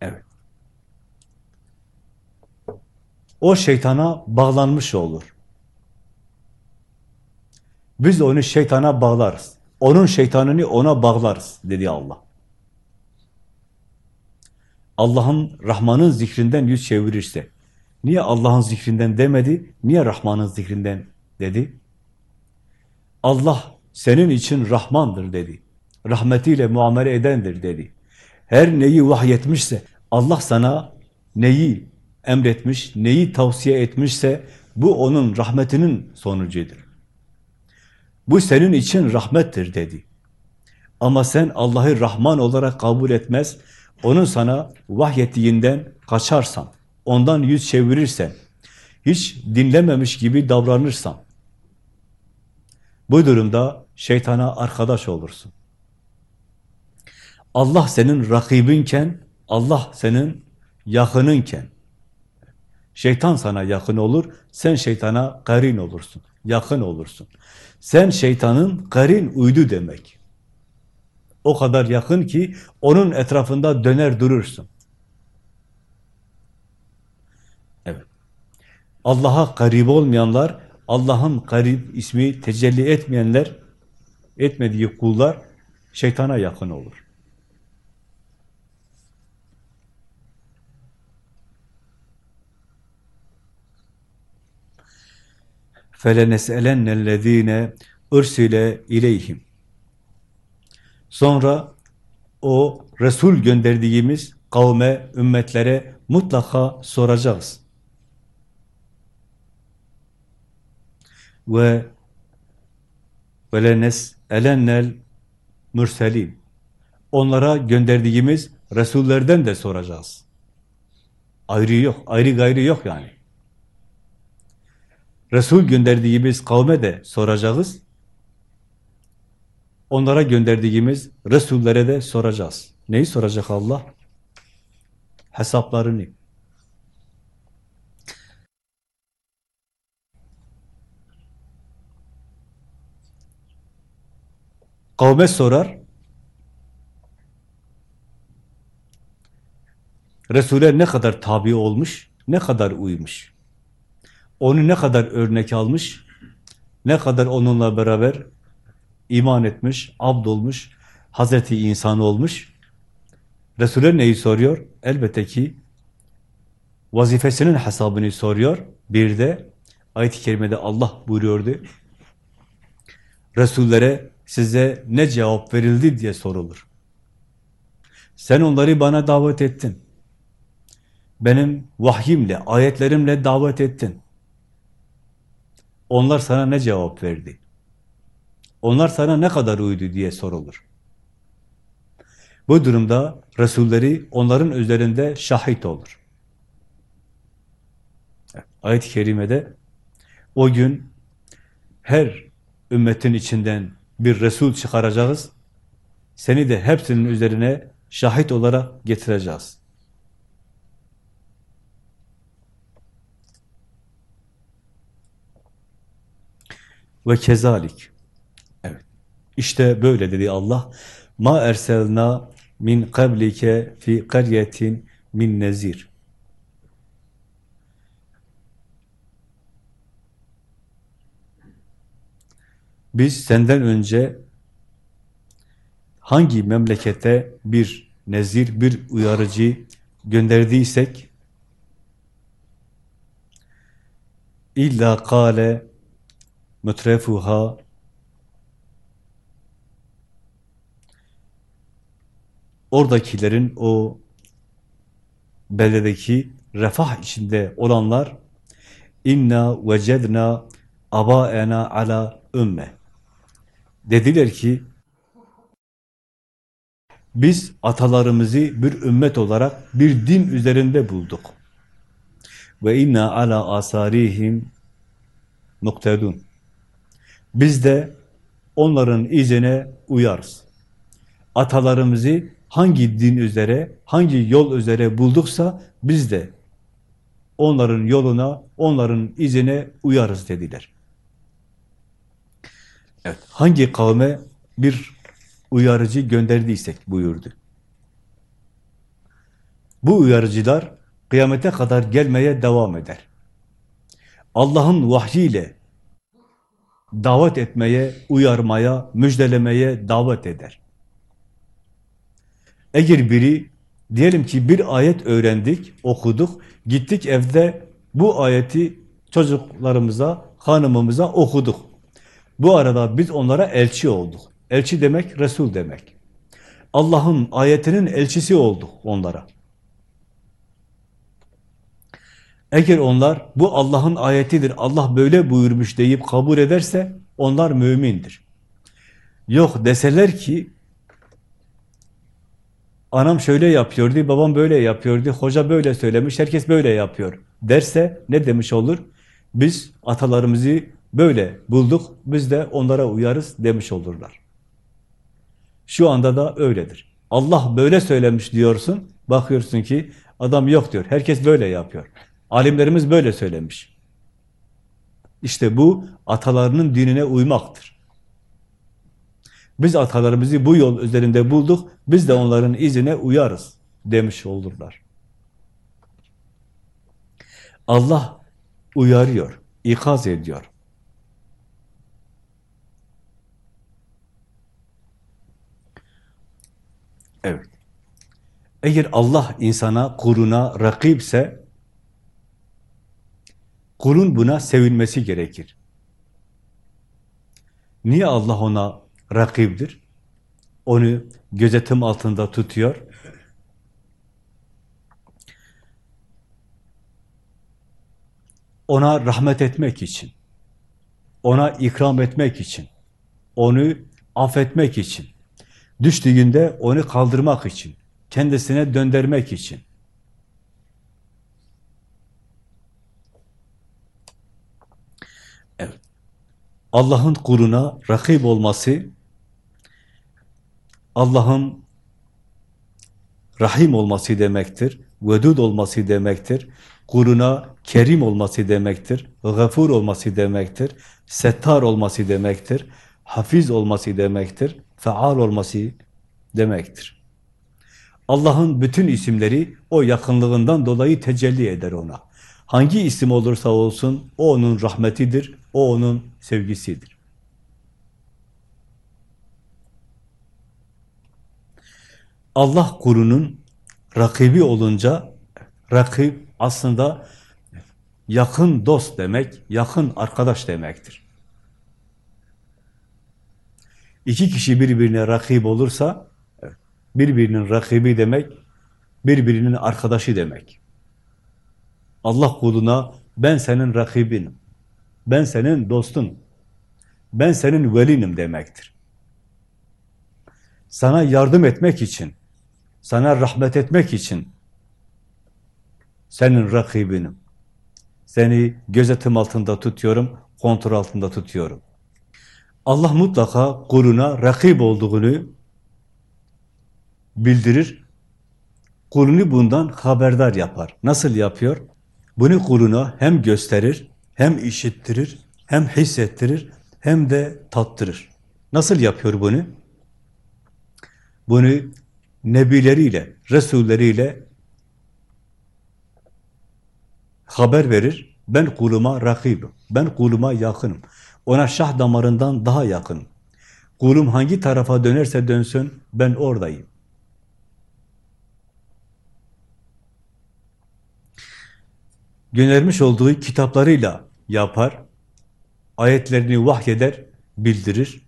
Evet. O şeytana bağlanmış olur. Biz onu şeytana bağlarız. Onun şeytanını ona bağlarız dedi Allah. Allah'ın, Rahman'ın zikrinden yüz çevirirse, niye Allah'ın zikrinden demedi, niye Rahman'ın zikrinden dedi? Allah senin için Rahmandır dedi. Rahmetiyle muamele edendir dedi. Her neyi vahyetmişse, Allah sana neyi emretmiş, neyi tavsiye etmişse, bu onun rahmetinin sonucudur. Bu senin için rahmettir dedi. Ama sen Allah'ı Rahman olarak kabul etmez, onun sana vahyettiğinden kaçarsan, ondan yüz çevirirsen, hiç dinlememiş gibi davranırsan, bu durumda şeytana arkadaş olursun. Allah senin rakibinken, Allah senin yakınınken, şeytan sana yakın olur, sen şeytana karin olursun, yakın olursun. Sen şeytanın karin uydu demek. O kadar yakın ki onun etrafında döner durursun. Evet. Allah'a karib olmayanlar, Allah'ın karib ismi tecelli etmeyenler, etmediği kullar şeytana yakın olur. فَلَنَسْأَلَنَّ الَّذ۪ينَ اُرْسِلَ اِلَيْهِمْ Sonra o Resul gönderdiğimiz kavme, ümmetlere mutlaka soracağız. Ve velenes elennel mürselin. Onlara gönderdiğimiz Resullerden de soracağız. Ayrı yok, ayrı gayrı yok yani. Resul gönderdiğimiz kavme de soracağız. Onlara gönderdiğimiz Resullere de soracağız. Neyi soracak Allah? Hesaplarını. Kavme sorar. Resul'e ne kadar tabi olmuş, ne kadar uymuş. Onu ne kadar örnek almış, ne kadar onunla beraber iman etmiş, abd olmuş, Hazreti insan olmuş. Resul'e neyi soruyor? Elbette ki vazifesinin hesabını soruyor. Bir de ayet-i kerimede Allah buyuruyordu. Resullere size ne cevap verildi diye sorulur. Sen onları bana davet ettin. Benim vahyimle, ayetlerimle davet ettin. Onlar sana ne cevap verdi? Onlar sana ne kadar uydu diye sorulur. Bu durumda Resulleri onların üzerinde şahit olur. Ayet-i Kerime'de o gün her ümmetin içinden bir Resul çıkaracağız. Seni de hepsinin üzerine şahit olarak getireceğiz. Ve kezalik. Evet. İşte böyle dedi Allah. Ma erselna min kablike fi qaryetin min nezir. Biz senden önce hangi memlekete bir nezir, bir uyarıcı gönderdiysek illa kale mutrefuha oradakilerin o beldedeki refah içinde olanlar inna vecedna abaena ala ümme dediler ki biz atalarımızı bir ümmet olarak bir din üzerinde bulduk. Ve inna ala asarihim muktedun. Biz de onların izine uyarız. Atalarımızı hangi din üzere, hangi yol üzere bulduksa biz de onların yoluna, onların izine uyarız dediler. Evet, hangi kavme bir uyarıcı gönderdiysek buyurdu. Bu uyarıcılar kıyamete kadar gelmeye devam eder. Allah'ın vahyiyle davet etmeye, uyarmaya, müjdelemeye davet eder. Eğer biri, diyelim ki bir ayet öğrendik, okuduk, gittik evde bu ayeti çocuklarımıza, hanımımıza okuduk. Bu arada biz onlara elçi olduk. Elçi demek, Resul demek. Allah'ın ayetinin elçisi olduk onlara. Eğer onlar bu Allah'ın ayetidir, Allah böyle buyurmuş deyip kabul ederse onlar mümindir. Yok deseler ki anam şöyle yapıyordu, babam böyle yapıyordu, hoca böyle söylemiş, herkes böyle yapıyor derse ne demiş olur? Biz atalarımızı böyle bulduk, biz de onlara uyarız demiş olurlar. Şu anda da öyledir. Allah böyle söylemiş diyorsun, bakıyorsun ki adam yok diyor, herkes böyle yapıyor. Alimlerimiz böyle söylemiş. İşte bu atalarının dinine uymaktır. Biz atalarımızı bu yol üzerinde bulduk, biz de onların izine uyarız demiş olurlar. Allah uyarıyor, ikaz ediyor. Evet. Eğer Allah insana, kuruna rakipse kulun buna sevinmesi gerekir. Niye Allah ona rakibdir? Onu gözetim altında tutuyor. Ona rahmet etmek için, ona ikram etmek için, onu affetmek için, düştüğünde onu kaldırmak için, kendisine döndürmek için. Allah'ın kuruna rakip olması, Allah'ın rahim olması demektir, vedud olması demektir, kuruna kerim olması demektir, gafur olması demektir, settar olması demektir, hafiz olması demektir, faal olması demektir. Allah'ın bütün isimleri o yakınlığından dolayı tecelli eder ona. Hangi isim olursa olsun o onun rahmetidir, o onun sevgisidir. Allah kurunun rakibi olunca rakip aslında yakın dost demek, yakın arkadaş demektir. İki kişi birbirine rakip olursa, birbirinin rakibi demek, birbirinin arkadaşı demek. Allah kuluna ben senin rakibinim, ben senin dostun, ben senin velinim demektir. Sana yardım etmek için, sana rahmet etmek için senin rakibinim. Seni gözetim altında tutuyorum, kontrol altında tutuyorum. Allah mutlaka kuluna rakip olduğunu bildirir. Kulunu bundan haberdar yapar. Nasıl yapıyor? Bunu kuluna hem gösterir, hem işittirir, hem hissettirir, hem de tattırır. Nasıl yapıyor bunu? Bunu nebileriyle, resulleriyle haber verir. Ben kuluma rakibim, ben kuluma yakınım. Ona şah damarından daha yakın. Kulum hangi tarafa dönerse dönsün, ben oradayım. Göndermiş olduğu kitaplarıyla yapar, ayetlerini vahyeder, bildirir.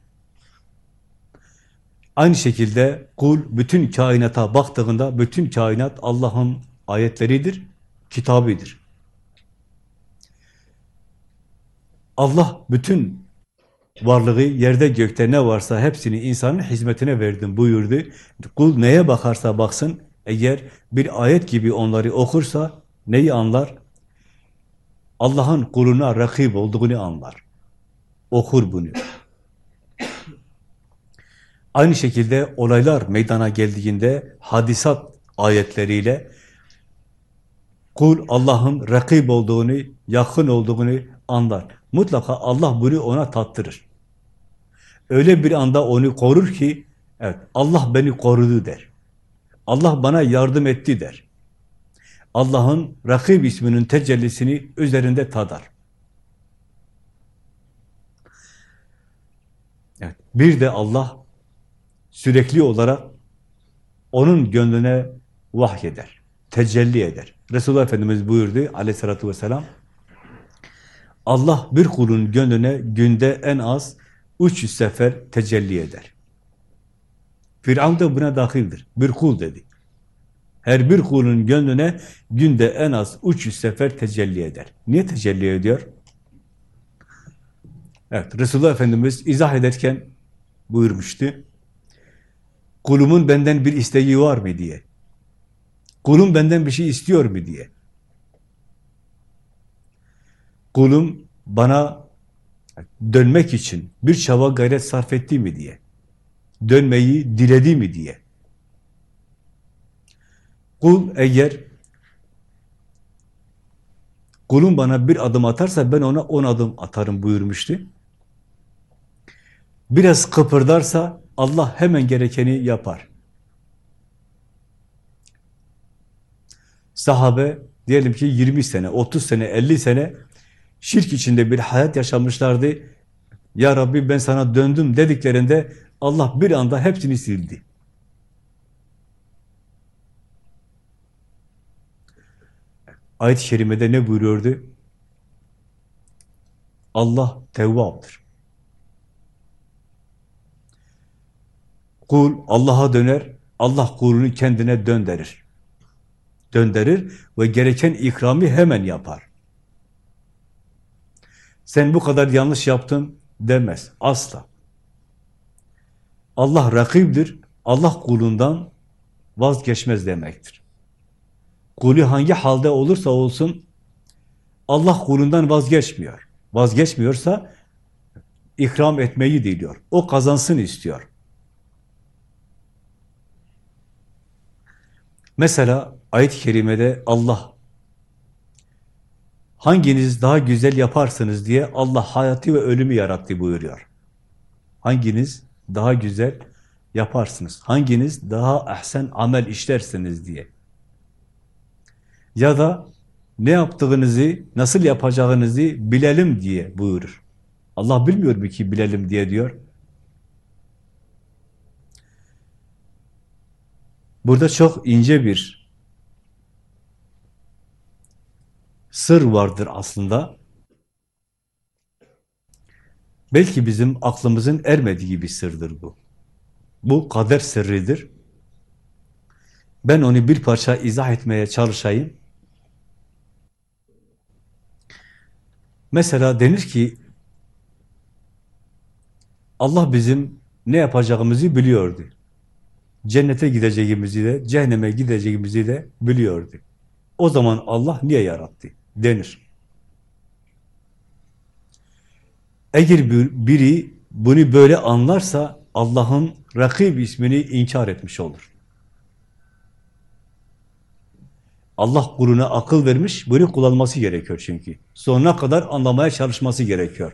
Aynı şekilde kul bütün kainata baktığında bütün kainat Allah'ın ayetleridir, kitabıdır. Allah bütün varlığı yerde gökte ne varsa hepsini insanın hizmetine verdim buyurdu. Kul neye bakarsa baksın eğer bir ayet gibi onları okursa neyi anlar? Allah'ın kuluna rakip olduğunu anlar. Okur bunu. Aynı şekilde olaylar meydana geldiğinde hadisat ayetleriyle kul Allah'ın rakip olduğunu, yakın olduğunu anlar. Mutlaka Allah bunu ona tattırır. Öyle bir anda onu korur ki, evet Allah beni korudu der. Allah bana yardım etti der. Allah'ın rakib isminin tecellisini üzerinde tadar. Evet, bir de Allah sürekli olarak onun gönlüne vahyeder, tecelli eder. Resulullah Efendimiz buyurdu aleyhissalatü vesselam, Allah bir kulun gönlüne günde en az 300 sefer tecelli eder. Firavun da buna dahildir. Bir kul dedi. Her bir kulun gönlüne günde en az 300 sefer tecelli eder. Niye tecelli ediyor? Evet, Resulullah Efendimiz izah ederken buyurmuştu. Kulumun benden bir isteği var mı diye. Kulum benden bir şey istiyor mu diye. Kulum bana dönmek için bir çaba gayret sarf etti mi diye. Dönmeyi diledi mi diye. Kul eğer kulum bana bir adım atarsa ben ona on adım atarım buyurmuştu. Biraz kıpırdarsa Allah hemen gerekeni yapar. Sahabe diyelim ki 20 sene, 30 sene, 50 sene şirk içinde bir hayat yaşamışlardı. Ya Rabbi ben sana döndüm dediklerinde Allah bir anda hepsini sildi. Ayet-i Kerime'de ne buyuruyordu? Allah tevvaptır. Kul Allah'a döner, Allah kulunu kendine döndürür. Döndürür ve gereken ikrami hemen yapar. Sen bu kadar yanlış yaptın demez. Asla. Allah rakibdir. Allah kulundan vazgeçmez demektir. Kulü hangi halde olursa olsun Allah kulundan vazgeçmiyor. Vazgeçmiyorsa ikram etmeyi diliyor. O kazansın istiyor. Mesela ayet-i kerimede Allah hanginiz daha güzel yaparsınız diye Allah hayatı ve ölümü yarattı buyuruyor. Hanginiz daha güzel yaparsınız? Hanginiz daha ahsen amel işlersiniz diye. Ya da ne yaptığınızı, nasıl yapacağınızı bilelim diye buyurur. Allah bilmiyor mu ki bilelim diye diyor. Burada çok ince bir sır vardır aslında. Belki bizim aklımızın ermediği bir sırdır bu. Bu kader sırrıdır. Ben onu bir parça izah etmeye çalışayım. Mesela denir ki Allah bizim ne yapacağımızı biliyordu. Cennete gideceğimizi de, cehenneme gideceğimizi de biliyordu. O zaman Allah niye yarattı? Denir. Eğer biri bunu böyle anlarsa Allah'ın Rakib ismini inkar etmiş olur. Allah kuluna akıl vermiş, bunu kullanması gerekiyor çünkü. Sonuna kadar anlamaya çalışması gerekiyor.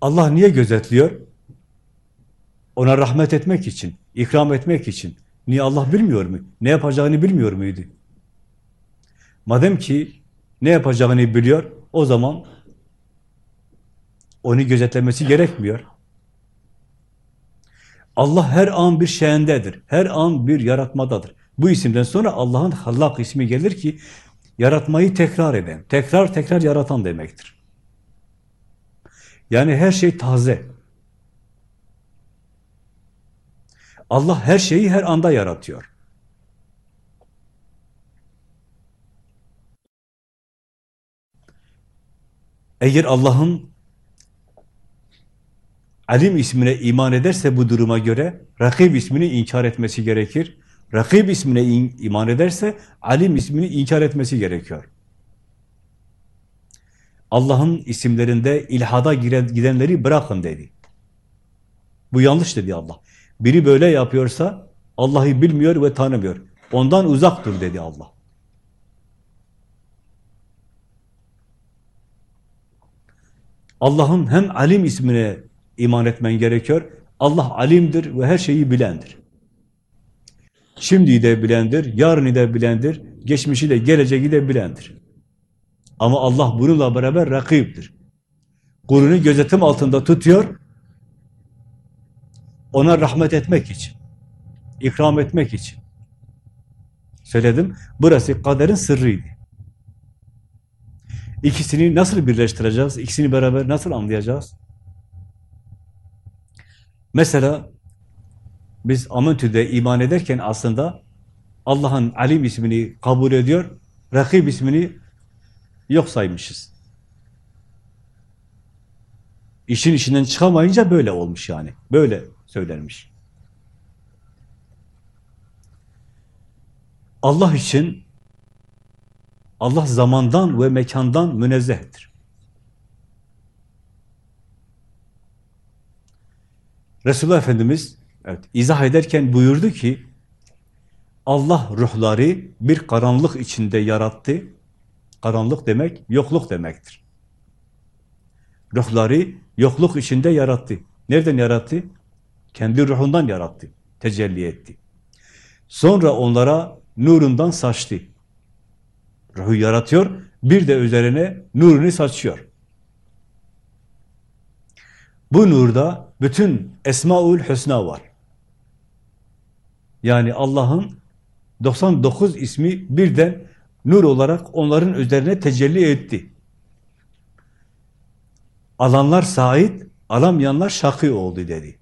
Allah niye gözetliyor? Ona rahmet etmek için, ikram etmek için. Niye Allah bilmiyor mu? Ne yapacağını bilmiyor muydu? Madem ki ne yapacağını biliyor, o zaman onu gözetlemesi gerekmiyor. Allah her an bir şeyindedir. Her an bir yaratmadadır. Bu isimden sonra Allah'ın Hallak ismi gelir ki yaratmayı tekrar eden, tekrar tekrar yaratan demektir. Yani her şey taze. Allah her şeyi her anda yaratıyor. Eğer Allah'ın Alim ismine iman ederse bu duruma göre Rakib ismini inkar etmesi gerekir. Rakib ismine iman ederse Alim ismini inkar etmesi gerekiyor. Allah'ın isimlerinde ilhada giren, gidenleri bırakın dedi. Bu yanlış dedi Allah. Biri böyle yapıyorsa Allah'ı bilmiyor ve tanımıyor. Ondan uzak dur dedi Allah. Allah'ın hem alim ismine iman etmen gerekiyor. Allah alimdir ve her şeyi bilendir. Şimdi de bilendir, yarını da bilendir, geçmişi de geleceği de bilendir. Ama Allah bununla beraber rakiptir. Kulunu gözetim altında tutuyor, ona rahmet etmek için, ikram etmek için. Söyledim, burası kaderin sırrıydı. İkisini nasıl birleştireceğiz? İkisini beraber nasıl anlayacağız? Mesela biz Amentü'de iman ederken aslında Allah'ın Alim ismini kabul ediyor, Rakib ismini yok saymışız. İşin içinden çıkamayınca böyle olmuş yani. Böyle söylenmiş. Allah için Allah zamandan ve mekandan münezzehtir. Resulullah Efendimiz evet, izah ederken buyurdu ki Allah ruhları bir karanlık içinde yarattı. Karanlık demek yokluk demektir. Ruhları yokluk içinde yarattı. Nereden yarattı? Kendi ruhundan yarattı. Tecelli etti. Sonra onlara nurundan saçtı. Ruhu yaratıyor, bir de üzerine nurunu saçıyor. Bu nurda bütün Esmaül Hüsna var. Yani Allah'ın 99 ismi birden nur olarak onların üzerine tecelli etti. Alanlar sait, alamayanlar şakî oldu dedi.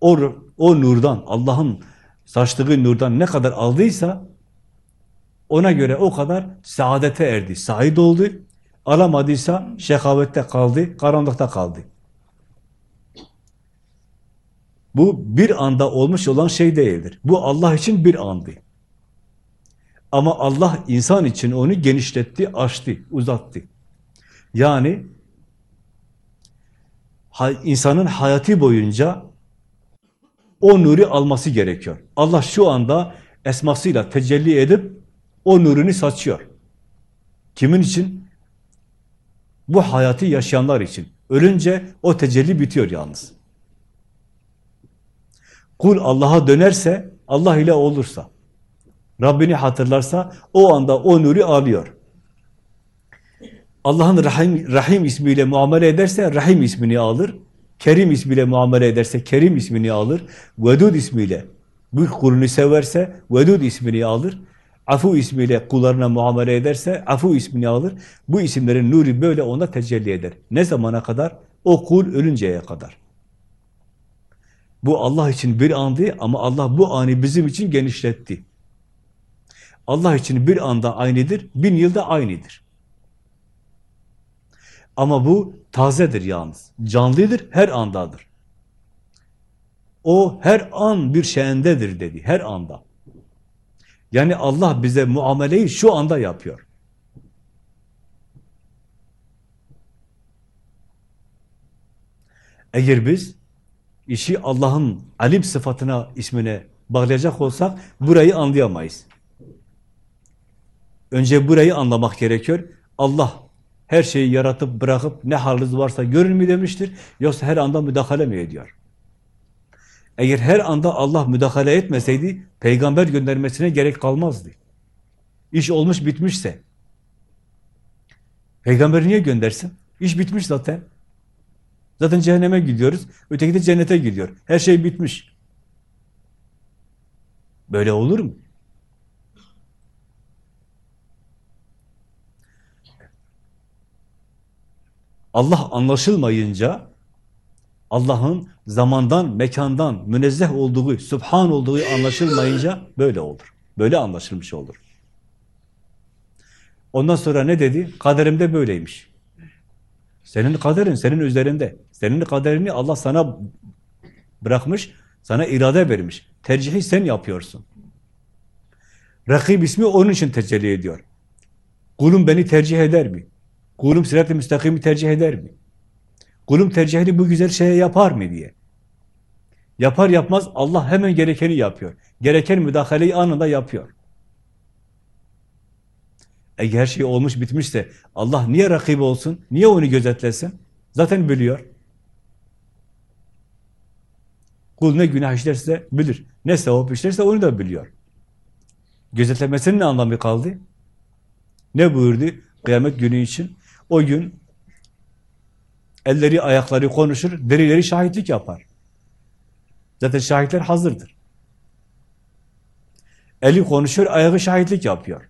O, o nurdan, Allah'ın saçtığı nurdan ne kadar aldıysa ona göre o kadar saadete erdi, sait oldu. Alamadıysa şekavette kaldı, karanlıkta kaldı. Bu bir anda olmuş olan şey değildir. Bu Allah için bir andı. Ama Allah insan için onu genişletti, açtı, uzattı. Yani insanın hayatı boyunca o nuru alması gerekiyor. Allah şu anda esmasıyla tecelli edip o nurunu saçıyor. Kimin için? Bu hayatı yaşayanlar için. Ölünce o tecelli bitiyor yalnız. Kul Allah'a dönerse, Allah ile olursa, Rabbini hatırlarsa o anda o nuru alıyor. Allah'ın Rahim, Rahim ismiyle muamele ederse Rahim ismini alır. Kerim ismiyle muamele ederse Kerim ismini alır. Vedud ismiyle bu kulunu severse Vedud ismini alır. Afu ismiyle kullarına muamele ederse Afu ismini alır. Bu isimlerin nuru böyle onda tecelli eder. Ne zamana kadar? O kul ölünceye kadar. Bu Allah için bir andı ama Allah bu anı bizim için genişletti. Allah için bir anda aynıdır, bin yılda aynıdır. Ama bu tazedir yalnız. Canlıdır, her andadır. O her an bir şeyindedir dedi, her anda. Yani Allah bize muameleyi şu anda yapıyor. Eğer biz işi Allah'ın alim sıfatına, ismine bağlayacak olsak burayı anlayamayız. Önce burayı anlamak gerekiyor. Allah her şeyi yaratıp bırakıp ne haliniz varsa görün mü demiştir, yoksa her anda müdahale mi ediyor? Eğer her anda Allah müdahale etmeseydi, peygamber göndermesine gerek kalmazdı. İş olmuş bitmişse, peygamberi niye göndersin? İş bitmiş zaten. Zaten cehenneme gidiyoruz, öteki de cennete gidiyor. Her şey bitmiş. Böyle olur mu? Allah anlaşılmayınca, Allah'ın zamandan, mekandan münezzeh olduğu, subhan olduğu anlaşılmayınca böyle olur. Böyle anlaşılmış olur. Ondan sonra ne dedi? Kaderimde böyleymiş. Senin kaderin senin üzerinde. Senin kaderini Allah sana bırakmış, sana irade vermiş. Tercihi sen yapıyorsun. Rakib ismi onun için tecelli ediyor. Kulum beni tercih eder mi? Kulum sirat-ı müstakimi tercih eder mi? Kulum tercihini bu güzel şeye yapar mı diye. Yapar yapmaz Allah hemen gerekeni yapıyor. Gereken müdahaleyi anında yapıyor. Eğer her şey olmuş bitmişse Allah niye rakibi olsun? Niye onu gözetlesin? Zaten biliyor. Kul ne günah işlerse bilir. Ne sevap işlerse onu da biliyor. Gözetlemesinin ne anlamı kaldı? Ne buyurdu kıyamet günü için? O gün elleri ayakları konuşur, derileri şahitlik yapar. Zaten şahitler hazırdır. Eli konuşuyor, ayağı şahitlik yapıyor.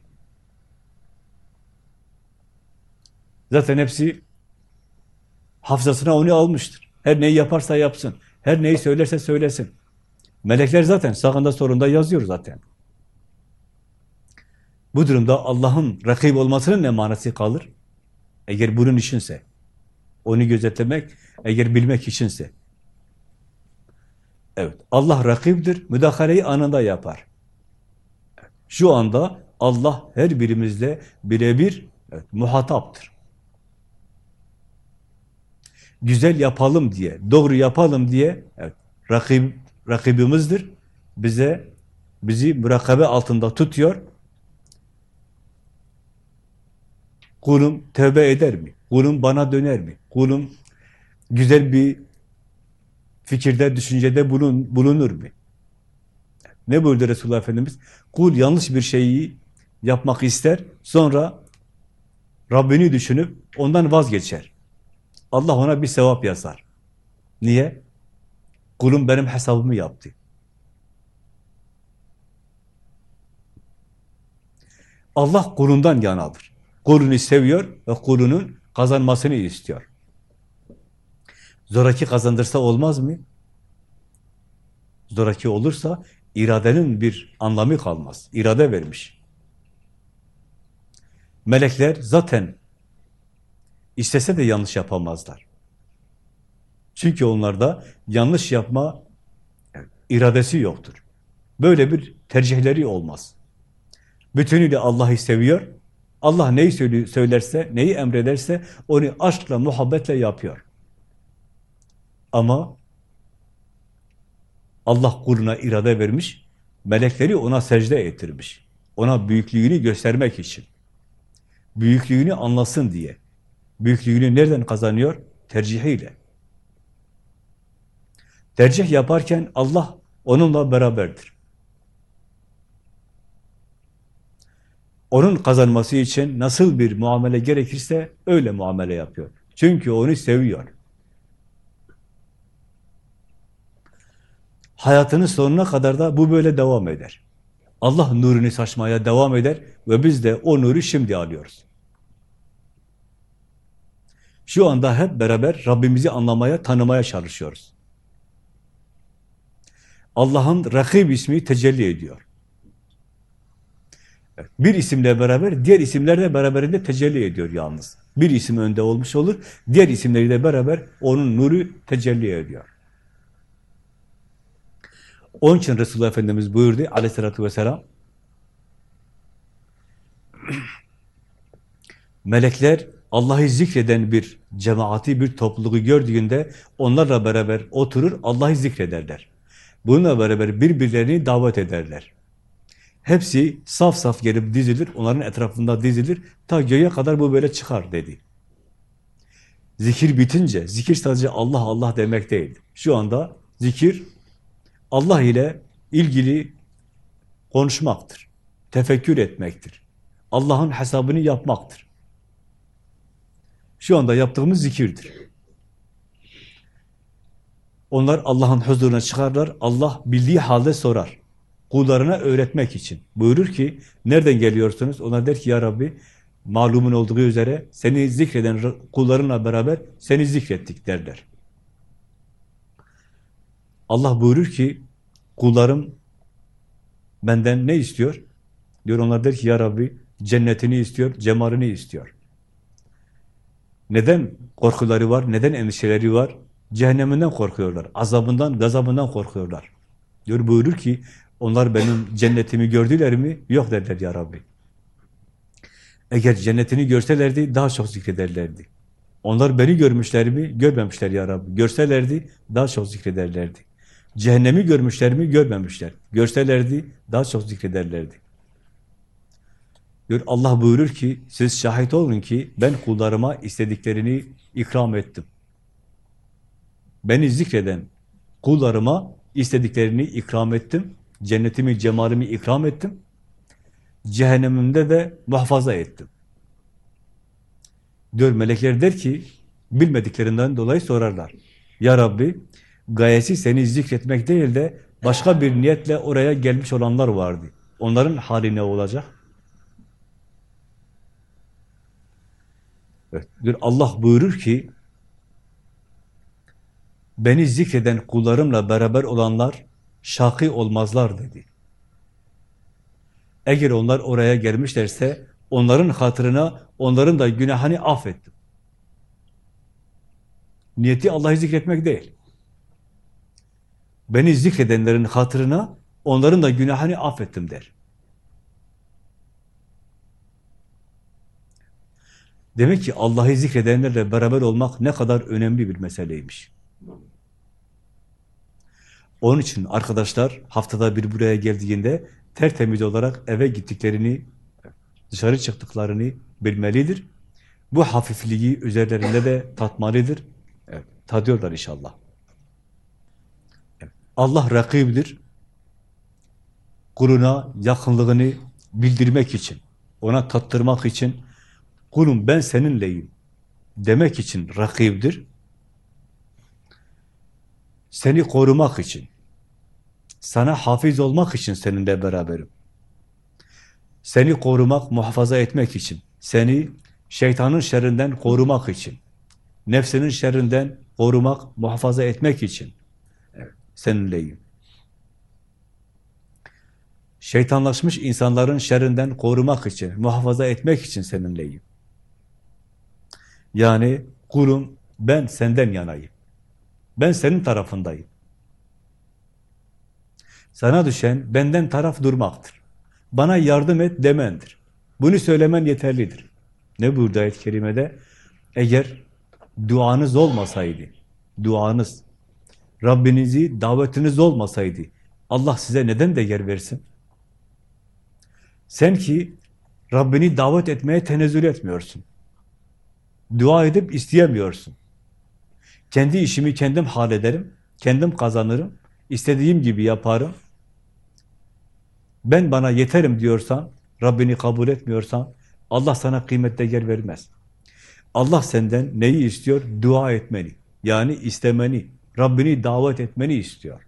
Zaten hepsi hafızasına onu almıştır. Her neyi yaparsa yapsın. Her neyi söylerse söylesin. Melekler zaten sağında sorunda yazıyor zaten. Bu durumda Allah'ın rakip olmasının ne manası kalır? Eğer bunun içinse, onu gözetlemek, eğer bilmek içinse. Evet, Allah rakiptir, müdahaleyi anında yapar. Şu anda Allah her birimizle birebir evet, muhataptır. Güzel yapalım diye, doğru yapalım diye evet, rakib, rakibimizdir. Bize bizi mürakabe altında tutuyor. Kulum tövbe eder mi? Kulum bana döner mi? Kulum güzel bir fikirde, düşüncede bulun, bulunur mu? Ne buyurdu Resulullah Efendimiz? Kul yanlış bir şeyi yapmak ister, sonra Rabbini düşünüp ondan vazgeçer. Allah ona bir sevap yazar. Niye? Kulum benim hesabımı yaptı. Allah kulundan yanadır. Kulunu seviyor ve kulunun kazanmasını istiyor. Zoraki kazandırsa olmaz mı? Zoraki olursa iradenin bir anlamı kalmaz. İrade vermiş. Melekler zaten istese de yanlış yapamazlar. Çünkü onlarda yanlış yapma iradesi yoktur. Böyle bir tercihleri olmaz. Bütünüyle Allah'ı seviyor. Allah neyi söylerse, neyi emrederse onu aşkla, muhabbetle yapıyor. Ama Allah kuluna irade vermiş, melekleri ona secde ettirmiş. Ona büyüklüğünü göstermek için. Büyüklüğünü anlasın diye. Büyüklüğünü nereden kazanıyor? Tercihiyle. Tercih yaparken Allah onunla beraberdir. Onun kazanması için nasıl bir muamele gerekirse öyle muamele yapıyor. Çünkü onu seviyor. Hayatının sonuna kadar da bu böyle devam eder. Allah nurunu saçmaya devam eder ve biz de o nuru şimdi alıyoruz. Şu anda hep beraber Rabbimizi anlamaya, tanımaya çalışıyoruz. Allah'ın Rakib ismi tecelli ediyor. Bir isimle beraber, diğer isimler de beraberinde tecelli ediyor yalnız. Bir isim önde olmuş olur, diğer isimleri de beraber onun nuru tecelli ediyor. Onun için Resulullah Efendimiz buyurdu aleyhissalatü vesselam, melekler Allah'ı zikreden bir cemaati, bir topluluğu gördüğünde onlarla beraber oturur, Allah'ı zikrederler. Bununla beraber birbirlerini davet ederler. Hepsi saf saf gelip dizilir, onların etrafında dizilir, ta göğe kadar bu böyle çıkar dedi. Zikir bitince, zikir sadece Allah Allah demek değil. Şu anda zikir Allah ile ilgili konuşmaktır, tefekkür etmektir. Allah'ın hesabını yapmaktır. Şu anda yaptığımız zikirdir. Onlar Allah'ın huzuruna çıkarlar, Allah bildiği halde sorar. Kullarına öğretmek için. Buyurur ki, nereden geliyorsunuz? Ona der ki, ya Rabbi, malumun olduğu üzere seni zikreden kullarınla beraber seni zikrettik derler. Allah buyurur ki, kullarım benden ne istiyor? Diyor onlar der ki, ya Rabbi, cennetini istiyor, cemalini istiyor. Neden korkuları var, neden endişeleri var? Cehenneminden korkuyorlar, azabından, gazabından korkuyorlar. Diyor buyurur ki, onlar benim cennetimi gördüler mi? Yok derler ya Rabbi. Eğer cennetini görselerdi daha çok zikrederlerdi. Onlar beni görmüşler mi? Görmemişler ya Rabbi. Görselerdi daha çok zikrederlerdi. Cehennemi görmüşler mi? Görmemişler. Görselerdi daha çok zikrederlerdi. Diyor Allah buyurur ki siz şahit olun ki ben kullarıma istediklerini ikram ettim. Beni zikreden kullarıma istediklerini ikram ettim. Cennetimi, cemalimi ikram ettim. Cehennemimde de muhafaza ettim. Diyor melekler der ki bilmediklerinden dolayı sorarlar. Ya Rabbi gayesi seni zikretmek değil de başka bir niyetle oraya gelmiş olanlar vardı. Onların hali ne olacak? Evet, Allah buyurur ki beni zikreden kullarımla beraber olanlar şakî olmazlar dedi. Eğer onlar oraya gelmişlerse onların hatırına onların da günahını affettim. Niyeti Allah'ı zikretmek değil. Beni zikredenlerin hatırına onların da günahını affettim der. Demek ki Allah'ı zikredenlerle beraber olmak ne kadar önemli bir meseleymiş. Onun için arkadaşlar haftada bir buraya geldiğinde tertemiz olarak eve gittiklerini, dışarı çıktıklarını bilmelidir. Bu hafifliği üzerlerinde de tatmalıdır. Evet, tadıyorlar inşallah. Allah rakibidir. Kuluna yakınlığını bildirmek için, ona tattırmak için, kulum ben seninleyim demek için rakibdir seni korumak için, sana hafiz olmak için seninle beraberim. Seni korumak, muhafaza etmek için, seni şeytanın şerrinden korumak için, nefsinin şerrinden korumak, muhafaza etmek için seninleyim. Şeytanlaşmış insanların şerrinden korumak için, muhafaza etmek için seninleyim. Yani kulum ben senden yanayım. Ben senin tarafındayım. Sana düşen benden taraf durmaktır. Bana yardım et demendir. Bunu söylemen yeterlidir. Ne burada ayet-i kerimede? Eğer duanız olmasaydı, duanız, Rabbinizi davetiniz olmasaydı, Allah size neden değer versin? Sen ki Rabbini davet etmeye tenezzül etmiyorsun. Dua edip isteyemiyorsun. Kendi işimi kendim hallederim, kendim kazanırım, istediğim gibi yaparım. Ben bana yeterim diyorsan, Rabbini kabul etmiyorsan, Allah sana kıymet değer vermez. Allah senden neyi istiyor? Dua etmeni, yani istemeni, Rabbini davet etmeni istiyor.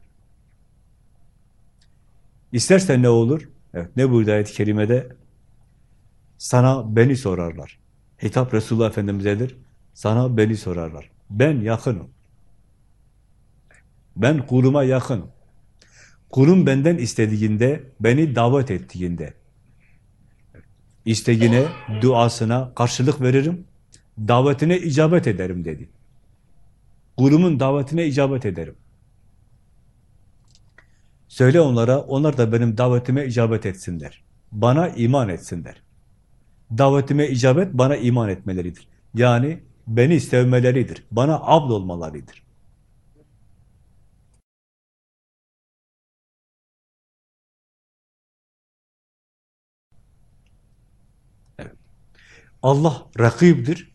İstersen ne olur? Evet, ne burada ayet-i kerimede? Sana beni sorarlar. Hitap Resulullah Efendimiz'edir. Sana beni sorarlar. Ben yakınım. Ben kuluma yakınım. Kulum benden istediğinde, beni davet ettiğinde, isteğine, duasına karşılık veririm, davetine icabet ederim dedi. Kulumun davetine icabet ederim. Söyle onlara, onlar da benim davetime icabet etsinler. Bana iman etsinler. Davetime icabet, bana iman etmeleridir. Yani beni sevmeleridir. Bana abd olmalarıdır. Evet. Allah rakibdir.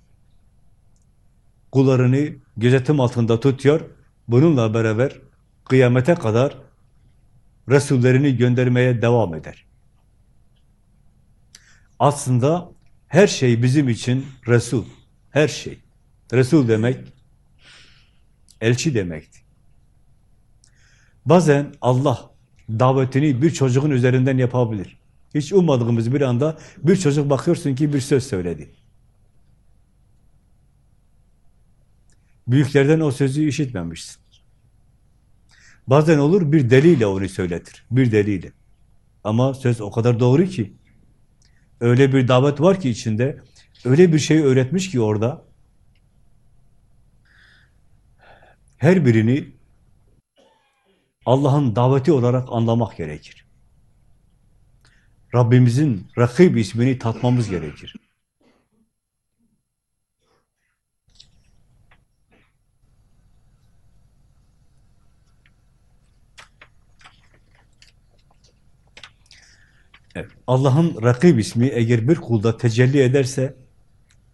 Kullarını gözetim altında tutuyor. Bununla beraber kıyamete kadar Resullerini göndermeye devam eder. Aslında her şey bizim için Resul. Her şey. Resul demek, elçi demekti. Bazen Allah davetini bir çocuğun üzerinden yapabilir. Hiç ummadığımız bir anda bir çocuk bakıyorsun ki bir söz söyledi. Büyüklerden o sözü işitmemişsin. Bazen olur bir deliyle onu söyletir. Bir deliyle. Ama söz o kadar doğru ki öyle bir davet var ki içinde öyle bir şey öğretmiş ki orada her birini Allah'ın daveti olarak anlamak gerekir. Rabbimizin Rakib ismini tatmamız gerekir. Evet. Allah'ın Rakib ismi eğer bir kulda tecelli ederse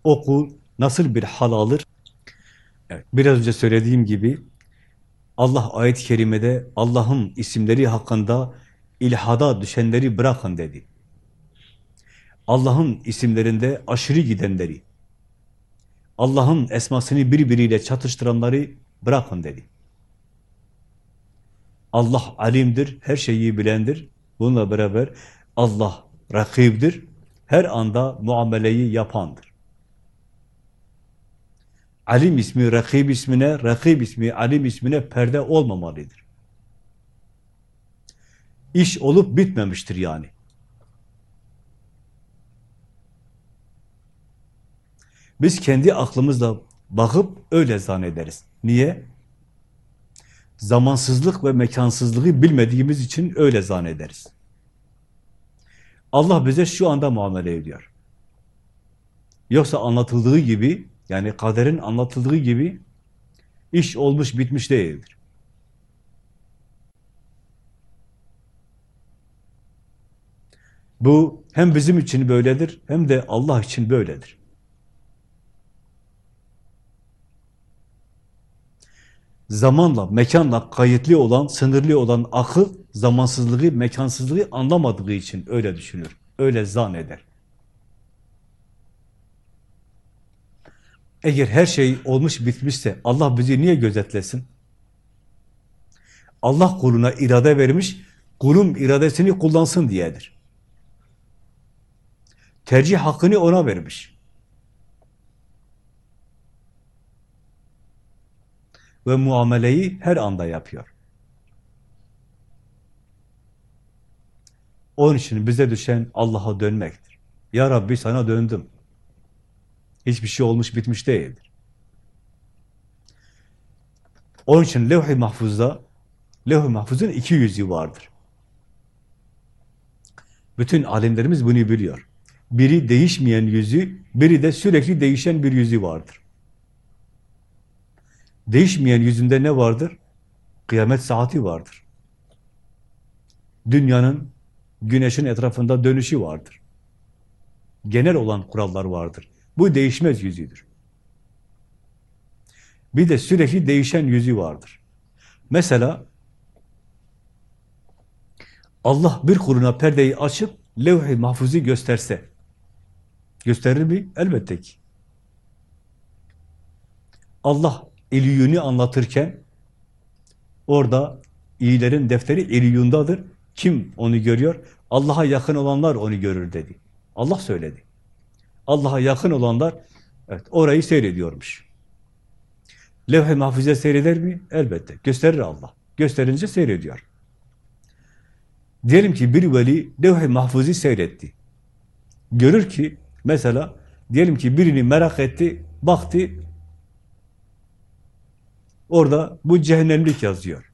o kul nasıl bir hal alır? Evet. Biraz önce söylediğim gibi Allah ayet-i kerimede Allah'ın isimleri hakkında ilhada düşenleri bırakın dedi. Allah'ın isimlerinde aşırı gidenleri, Allah'ın esmasını birbiriyle çatıştıranları bırakın dedi. Allah alimdir, her şeyi bilendir. Bununla beraber Allah rakibdir, her anda muameleyi yapandır. Alim ismi rakib ismine, rakib ismi alim ismine perde olmamalıdır. İş olup bitmemiştir yani. Biz kendi aklımızla bakıp öyle zannederiz. Niye? Zamansızlık ve mekansızlığı bilmediğimiz için öyle zannederiz. Allah bize şu anda muamele ediyor. Yoksa anlatıldığı gibi, yani kaderin anlatıldığı gibi iş olmuş bitmiş değildir. Bu hem bizim için böyledir, hem de Allah için böyledir. Zamanla, mekanla kayıtlı olan, sınırlı olan akıl, zamansızlığı, mekansızlığı anlamadığı için öyle düşünür, öyle zanneder. Eğer her şey olmuş bitmişse Allah bizi niye gözetlesin? Allah kuluna irade vermiş, kulum iradesini kullansın diyedir. Tercih hakkını ona vermiş. Ve muameleyi her anda yapıyor. Onun için bize düşen Allah'a dönmektir. Ya Rabbi sana döndüm. Hiçbir şey olmuş bitmiş değildir. Onun için levh-i mahfuzda levh-i mahfuzun iki yüzü vardır. Bütün alimlerimiz bunu biliyor. Biri değişmeyen yüzü, biri de sürekli değişen bir yüzü vardır. Değişmeyen yüzünde ne vardır? Kıyamet saati vardır. Dünyanın, güneşin etrafında dönüşü vardır. Genel olan kurallar vardır. Bu değişmez yüzüdür. Bir de sürekli değişen yüzü vardır. Mesela Allah bir kuluna perdeyi açıp levh-i mahfuzu gösterse, gösterir mi? Elbette ki. Allah iliyuni anlatırken orada iyilerin defteri iliyundadır. Kim onu görüyor? Allah'a yakın olanlar onu görür dedi. Allah söyledi. Allah'a yakın olanlar Evet, orayı seyrediyormuş. Levh-i mahfuze seyreder mi? Elbette. Gösterir Allah. Gösterince seyrediyor. Diyelim ki bir veli levh-i mahfuzi seyretti. Görür ki mesela diyelim ki birini merak etti, baktı orada bu cehennemlik yazıyor.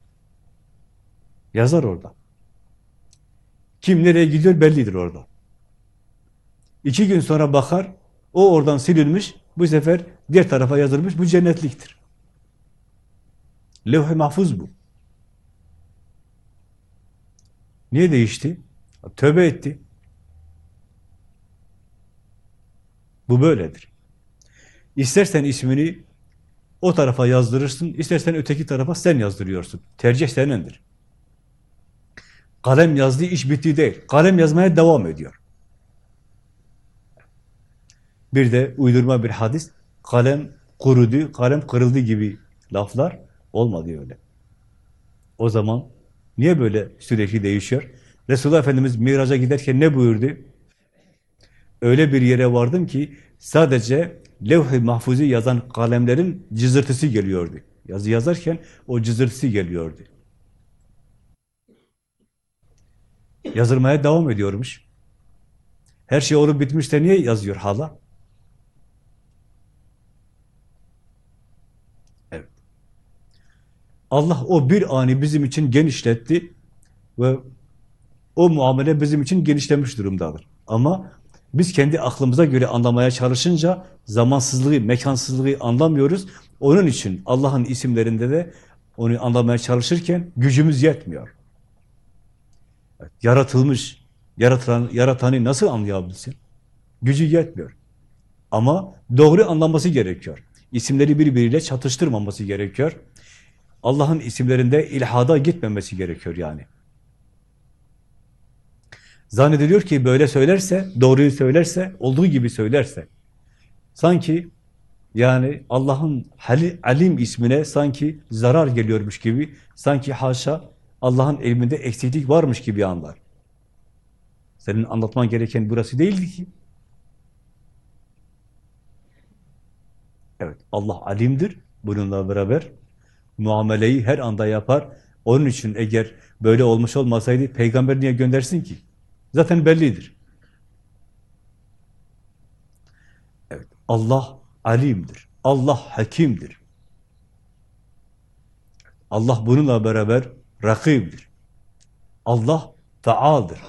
Yazar orada. Kim nereye gidiyor bellidir orada. İki gün sonra bakar, o oradan silinmiş, bu sefer diğer tarafa yazılmış, bu cennetliktir. Levh-i mahfuz bu. Niye değişti? Tövbe etti. Bu böyledir. İstersen ismini o tarafa yazdırırsın, istersen öteki tarafa sen yazdırıyorsun. Tercih senindir. Kalem yazdığı iş bitti değil. Kalem yazmaya devam ediyor. Bir de uydurma bir hadis, kalem kurudu, kalem kırıldı gibi laflar olmadı öyle. O zaman niye böyle sürekli değişiyor? Resulullah Efendimiz miraca giderken ne buyurdu? Öyle bir yere vardım ki sadece levh-i mahfuzu yazan kalemlerin cızırtısı geliyordu. Yazı yazarken o cızırtısı geliyordu. Yazılmaya devam ediyormuş. Her şey olup bitmişse niye yazıyor hala? Evet. Allah o bir ani bizim için genişletti ve o muamele bizim için genişlemiş durumdadır. Ama biz kendi aklımıza göre anlamaya çalışınca zamansızlığı, mekansızlığı anlamıyoruz. Onun için Allah'ın isimlerinde de onu anlamaya çalışırken gücümüz yetmiyor. Yaratılmış, yaratan, yaratanı nasıl anlayabilsin? Gücü yetmiyor. Ama doğru anlaması gerekiyor. İsimleri birbiriyle çatıştırmaması gerekiyor. Allah'ın isimlerinde ilhada gitmemesi gerekiyor yani. Zannediliyor ki böyle söylerse, doğruyu söylerse, olduğu gibi söylerse, sanki yani Allah'ın Alim ismine sanki zarar geliyormuş gibi, sanki haşa Allah'ın ilminde eksiklik varmış gibi anlar. Senin anlatman gereken burası değildi ki. Evet, Allah alimdir. Bununla beraber muameleyi her anda yapar. Onun için eğer böyle olmuş olmasaydı peygamber niye göndersin ki? Zaten bellidir. Evet, Allah alimdir. Allah hakimdir. Allah bununla beraber rakibdir. Allah faaldır.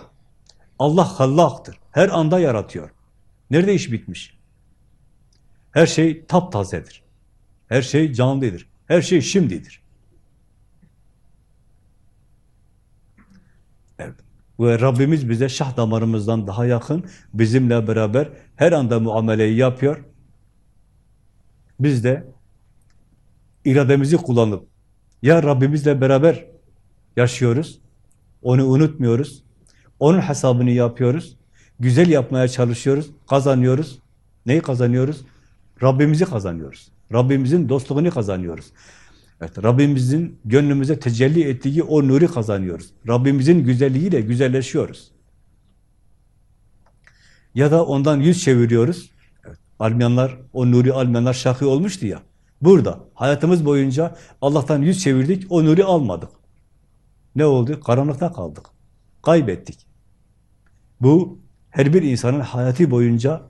Allah hallaktır. Her anda yaratıyor. Nerede iş bitmiş? Her şey taptazedir. Her şey canlıdır. Her şey şimdidir. Evet. Ve Rabbimiz bize şah damarımızdan daha yakın, bizimle beraber her anda muameleyi yapıyor. Biz de irademizi kullanıp ya Rabbimizle beraber yaşıyoruz, onu unutmuyoruz, onun hesabını yapıyoruz, güzel yapmaya çalışıyoruz, kazanıyoruz. Neyi kazanıyoruz? Rabbimizi kazanıyoruz. Rabbimizin dostluğunu kazanıyoruz. Evet, Rabbimizin gönlümüze tecelli ettiği o nuru kazanıyoruz. Rabbimizin güzelliğiyle güzelleşiyoruz. Ya da ondan yüz çeviriyoruz. Evet, almayanlar, o nuru almayanlar şakı olmuştu ya. Burada hayatımız boyunca Allah'tan yüz çevirdik, o nuru almadık. Ne oldu? Karanlıkta kaldık. Kaybettik. Bu her bir insanın hayatı boyunca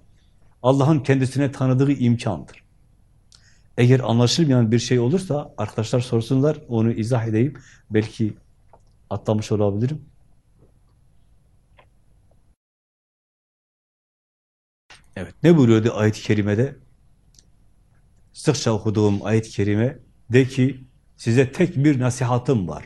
Allah'ın kendisine tanıdığı imkandır. Eğer anlaşılmayan bir şey olursa arkadaşlar sorsunlar, onu izah edeyim. Belki atlamış olabilirim. Evet, ne buyuruyordu ayet-i kerimede? Sıkça okuduğum ayet-i kerime de ki size tek bir nasihatım var.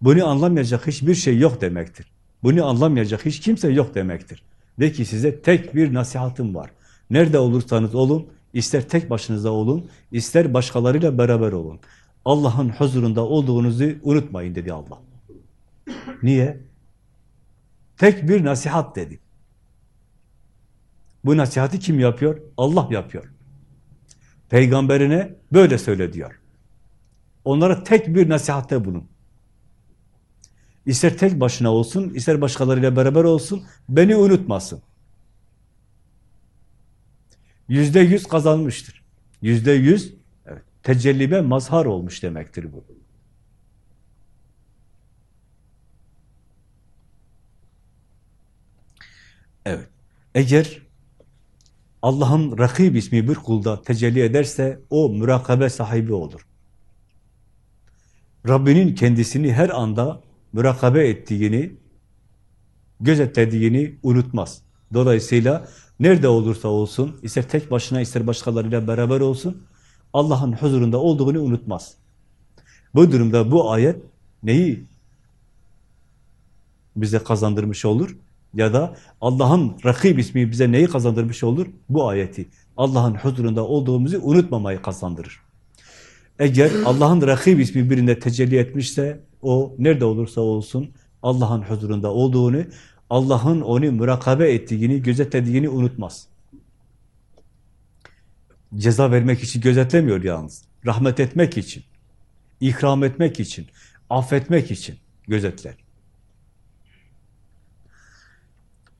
Bunu anlamayacak hiçbir şey yok demektir. Bunu anlamayacak hiç kimse yok demektir. De ki size tek bir nasihatım var. Nerede olursanız olun, ister tek başınıza olun, ister başkalarıyla beraber olun. Allah'ın huzurunda olduğunuzu unutmayın dedi Allah. Niye? Tek bir nasihat dedi. Bu nasihati kim yapıyor? Allah yapıyor. Peygamberine böyle söyle diyor. Onlara tek bir nasihatte bulun. İster tek başına olsun, ister başkalarıyla beraber olsun, beni unutmasın. Yüzde yüz kazanmıştır. Yüzde yüz evet, tecellibe mazhar olmuş demektir bu. Evet. Eğer Allah'ın Rakib ismi bir kulda tecelli ederse o mürakabe sahibi olur. Rabbinin kendisini her anda mürakabe ettiğini, gözetlediğini unutmaz. Dolayısıyla nerede olursa olsun, ister tek başına ister başkalarıyla beraber olsun, Allah'ın huzurunda olduğunu unutmaz. Bu durumda bu ayet neyi bize kazandırmış olur? Ya da Allah'ın Rakib ismi bize neyi kazandırmış olur? Bu ayeti. Allah'ın huzurunda olduğumuzu unutmamayı kazandırır. Eğer Allah'ın Rakib ismi birinde tecelli etmişse, o nerede olursa olsun Allah'ın huzurunda olduğunu, Allah'ın onu mürakabe ettiğini, gözetlediğini unutmaz. Ceza vermek için gözetlemiyor yalnız. Rahmet etmek için, ikram etmek için, affetmek için gözetler.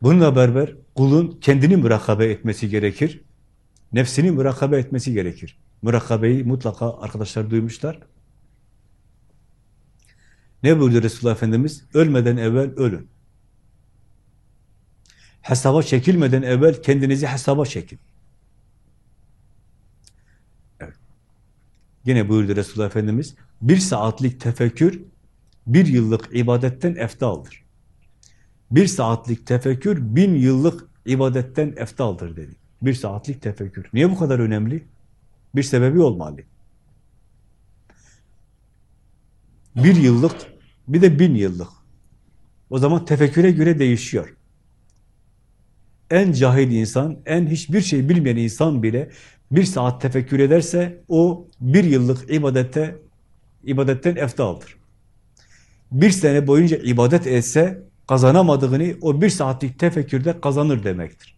Bununla beraber kulun kendini mürakabe etmesi gerekir. Nefsini mürakabe etmesi gerekir. Mürakabeyi mutlaka arkadaşlar duymuşlar. Ne buyurdu Resulullah Efendimiz? Ölmeden evvel ölün. Hesaba çekilmeden evvel kendinizi hesaba çekin. Evet. Yine buyurdu Resulullah Efendimiz, bir saatlik tefekkür, bir yıllık ibadetten eftaldır. Bir saatlik tefekkür, bin yıllık ibadetten eftaldır dedi. Bir saatlik tefekkür. Niye bu kadar önemli? Bir sebebi olmalı. Bir yıllık, bir de bin yıllık. O zaman tefekküre göre değişiyor. En cahil insan, en hiçbir şey bilmeyen insan bile bir saat tefekkür ederse o bir yıllık ibadette ibadetten eftaldır. Bir sene boyunca ibadet etse kazanamadığını o bir saatlik tefekkürde kazanır demektir.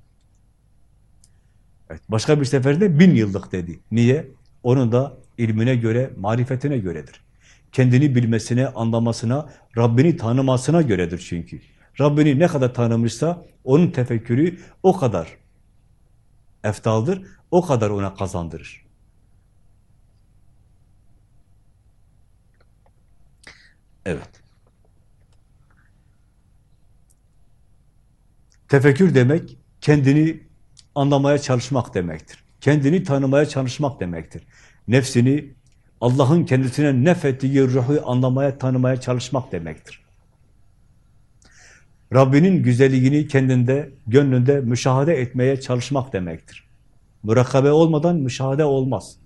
Evet, başka bir seferde bin yıllık dedi. Niye? Onun da ilmine göre, marifetine göredir. Kendini bilmesine, anlamasına, Rabbini tanımasına göredir çünkü. Rabbini ne kadar tanımışsa onun tefekkürü o kadar eftaldır, o kadar ona kazandırır. Evet. Tefekkür demek kendini anlamaya çalışmak demektir. Kendini tanımaya çalışmak demektir. Nefsini Allah'ın kendisine nefettiği ruhu anlamaya, tanımaya çalışmak demektir. Rabbinin güzelliğini kendinde, gönlünde müşahede etmeye çalışmak demektir. Mürakabe olmadan müşahede olmaz.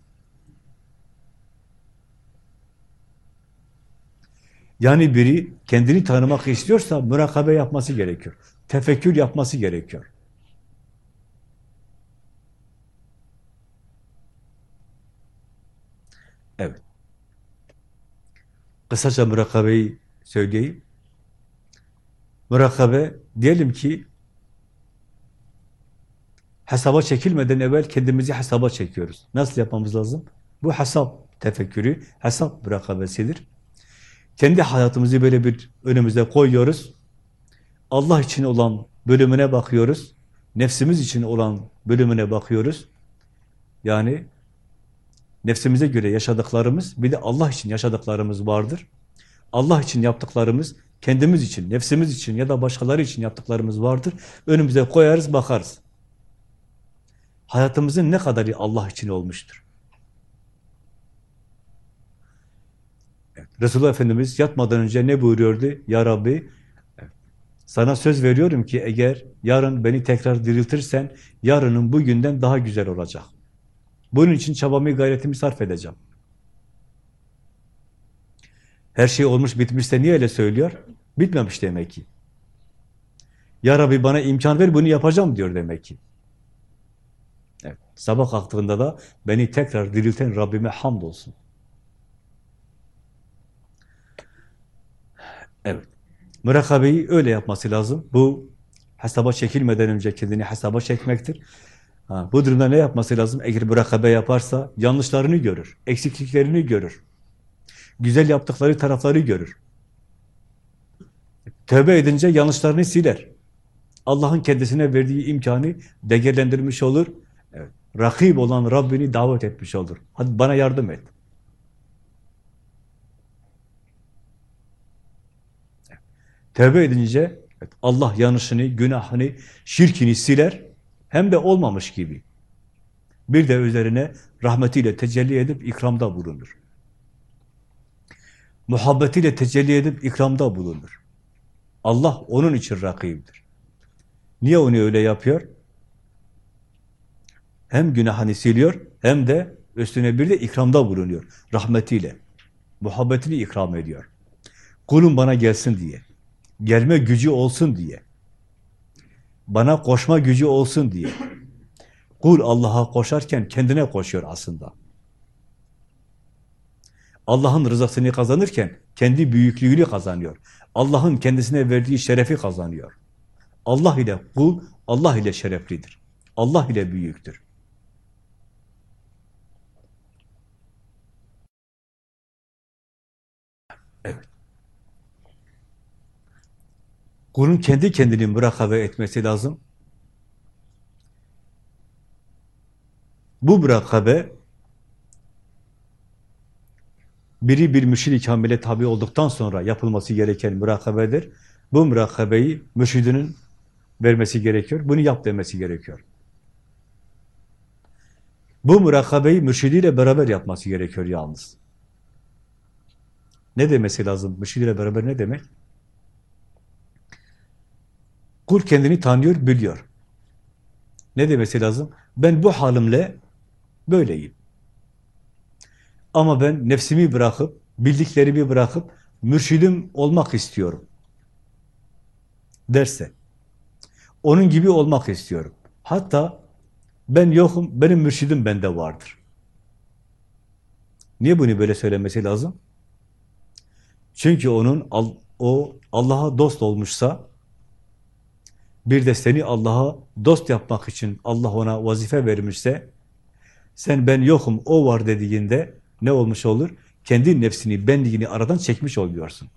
Yani biri kendini tanımak istiyorsa mürakabe yapması gerekiyor. Tefekkür yapması gerekiyor. Evet. Kısaca mürakabeyi söyleyeyim. Mürakabe, diyelim ki hesaba çekilmeden evvel kendimizi hesaba çekiyoruz. Nasıl yapmamız lazım? Bu hesap tefekkürü, hesap mürakabesidir. Kendi hayatımızı böyle bir önümüze koyuyoruz. Allah için olan bölümüne bakıyoruz. Nefsimiz için olan bölümüne bakıyoruz. Yani nefsimize göre yaşadıklarımız, bir de Allah için yaşadıklarımız vardır. Allah için yaptıklarımız, kendimiz için, nefsimiz için ya da başkaları için yaptıklarımız vardır. Önümüze koyarız, bakarız. Hayatımızın ne kadarı Allah için olmuştur? Evet, Resulullah Efendimiz yatmadan önce ne buyuruyordu? Ya Rabbi, sana söz veriyorum ki eğer yarın beni tekrar diriltirsen, yarının bugünden daha güzel olacak. Bunun için çabamı, gayretimi sarf edeceğim. Her şey olmuş bitmişse niye öyle söylüyor? Bitmemiş demek ki. Ya Rabbi bana imkan ver bunu yapacağım diyor demek ki. Evet, sabah kalktığında da beni tekrar dirilten Rabbime hamdolsun. Evet. Mürakabeyi öyle yapması lazım. Bu hesaba çekilmeden önce kendini hesaba çekmektir. Ha, bu durumda ne yapması lazım? Eğer mürakabe yaparsa yanlışlarını görür, eksikliklerini görür. Güzel yaptıkları tarafları görür. Tövbe edince yanlışlarını siler. Allah'ın kendisine verdiği imkanı değerlendirmiş olur. Evet. rakip olan Rabbini davet etmiş olur. Hadi bana yardım et. Tevbe edince Allah yanlışını, günahını, şirkini siler. Hem de olmamış gibi. Bir de üzerine rahmetiyle tecelli edip ikramda bulunur. Muhabbetiyle tecelli edip ikramda bulunur. Allah onun için rakibdir. Niye onu öyle yapıyor? Hem günahını siliyor hem de üstüne bir de ikramda bulunuyor. Rahmetiyle. Muhabbetini ikram ediyor. Kulum bana gelsin diye. Gelme gücü olsun diye. Bana koşma gücü olsun diye. Kul Allah'a koşarken kendine koşuyor aslında. Allah'ın rızasını kazanırken kendi büyüklüğünü kazanıyor. Allah'ın kendisine verdiği şerefi kazanıyor. Allah ile kul, Allah ile şereflidir. Allah ile büyüktür. Evet. Kulun kendi kendini mürakabe etmesi lazım. Bu mürakabe biri bir müşid-i kamile tabi olduktan sonra yapılması gereken mürakabedir. Bu mürakabeyi mürşidinin vermesi gerekiyor. Bunu yap demesi gerekiyor. Bu mürakabeyi mürşidiyle beraber yapması gerekiyor yalnız. Ne demesi lazım? Mürşidiyle beraber ne demek? Kul kendini tanıyor, biliyor. Ne demesi lazım? Ben bu halimle böyleyim. Ama ben nefsimi bırakıp, bildiklerimi bırakıp, mürşidim olmak istiyorum. Derse, onun gibi olmak istiyorum. Hatta ben yokum, benim mürşidim bende vardır. Niye bunu böyle söylemesi lazım? Çünkü onun o Allah'a dost olmuşsa, bir de seni Allah'a dost yapmak için Allah ona vazife vermişse, sen ben yokum, o var dediğinde ne olmuş olur? Kendi nefsini, benliğini aradan çekmiş oluyorsun.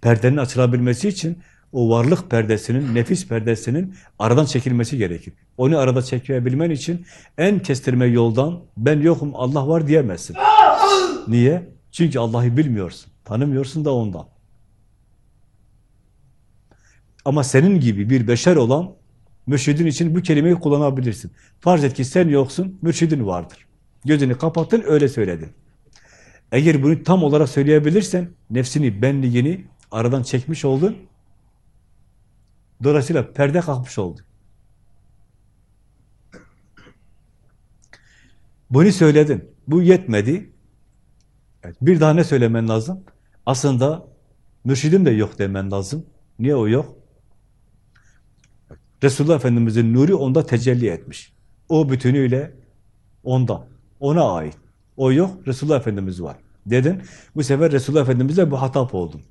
Perdenin açılabilmesi için o varlık perdesinin, nefis perdesinin aradan çekilmesi gerekir. Onu arada çekebilmen için en kestirme yoldan ben yokum, Allah var diyemezsin. Niye? Çünkü Allah'ı bilmiyorsun, tanımıyorsun da ondan. Ama senin gibi bir beşer olan mürşidin için bu kelimeyi kullanabilirsin. Farz et ki sen yoksun, mürşidin vardır. Gözünü kapattın, öyle söyledin. Eğer bunu tam olarak söyleyebilirsen, nefsini, benliğini aradan çekmiş oldun. Dolayısıyla perde kalkmış oldu. Bunu söyledin. Bu yetmedi. Evet, bir daha ne söylemen lazım? Aslında mürşidim de yok demen lazım. Niye o yok? Resulullah Efendimiz'in nuru onda tecelli etmiş. O bütünüyle ondan, ona ait. O yok, Resulullah Efendimiz var. Dedin, bu sefer Resulullah Efendimiz'e bu hatap oldun.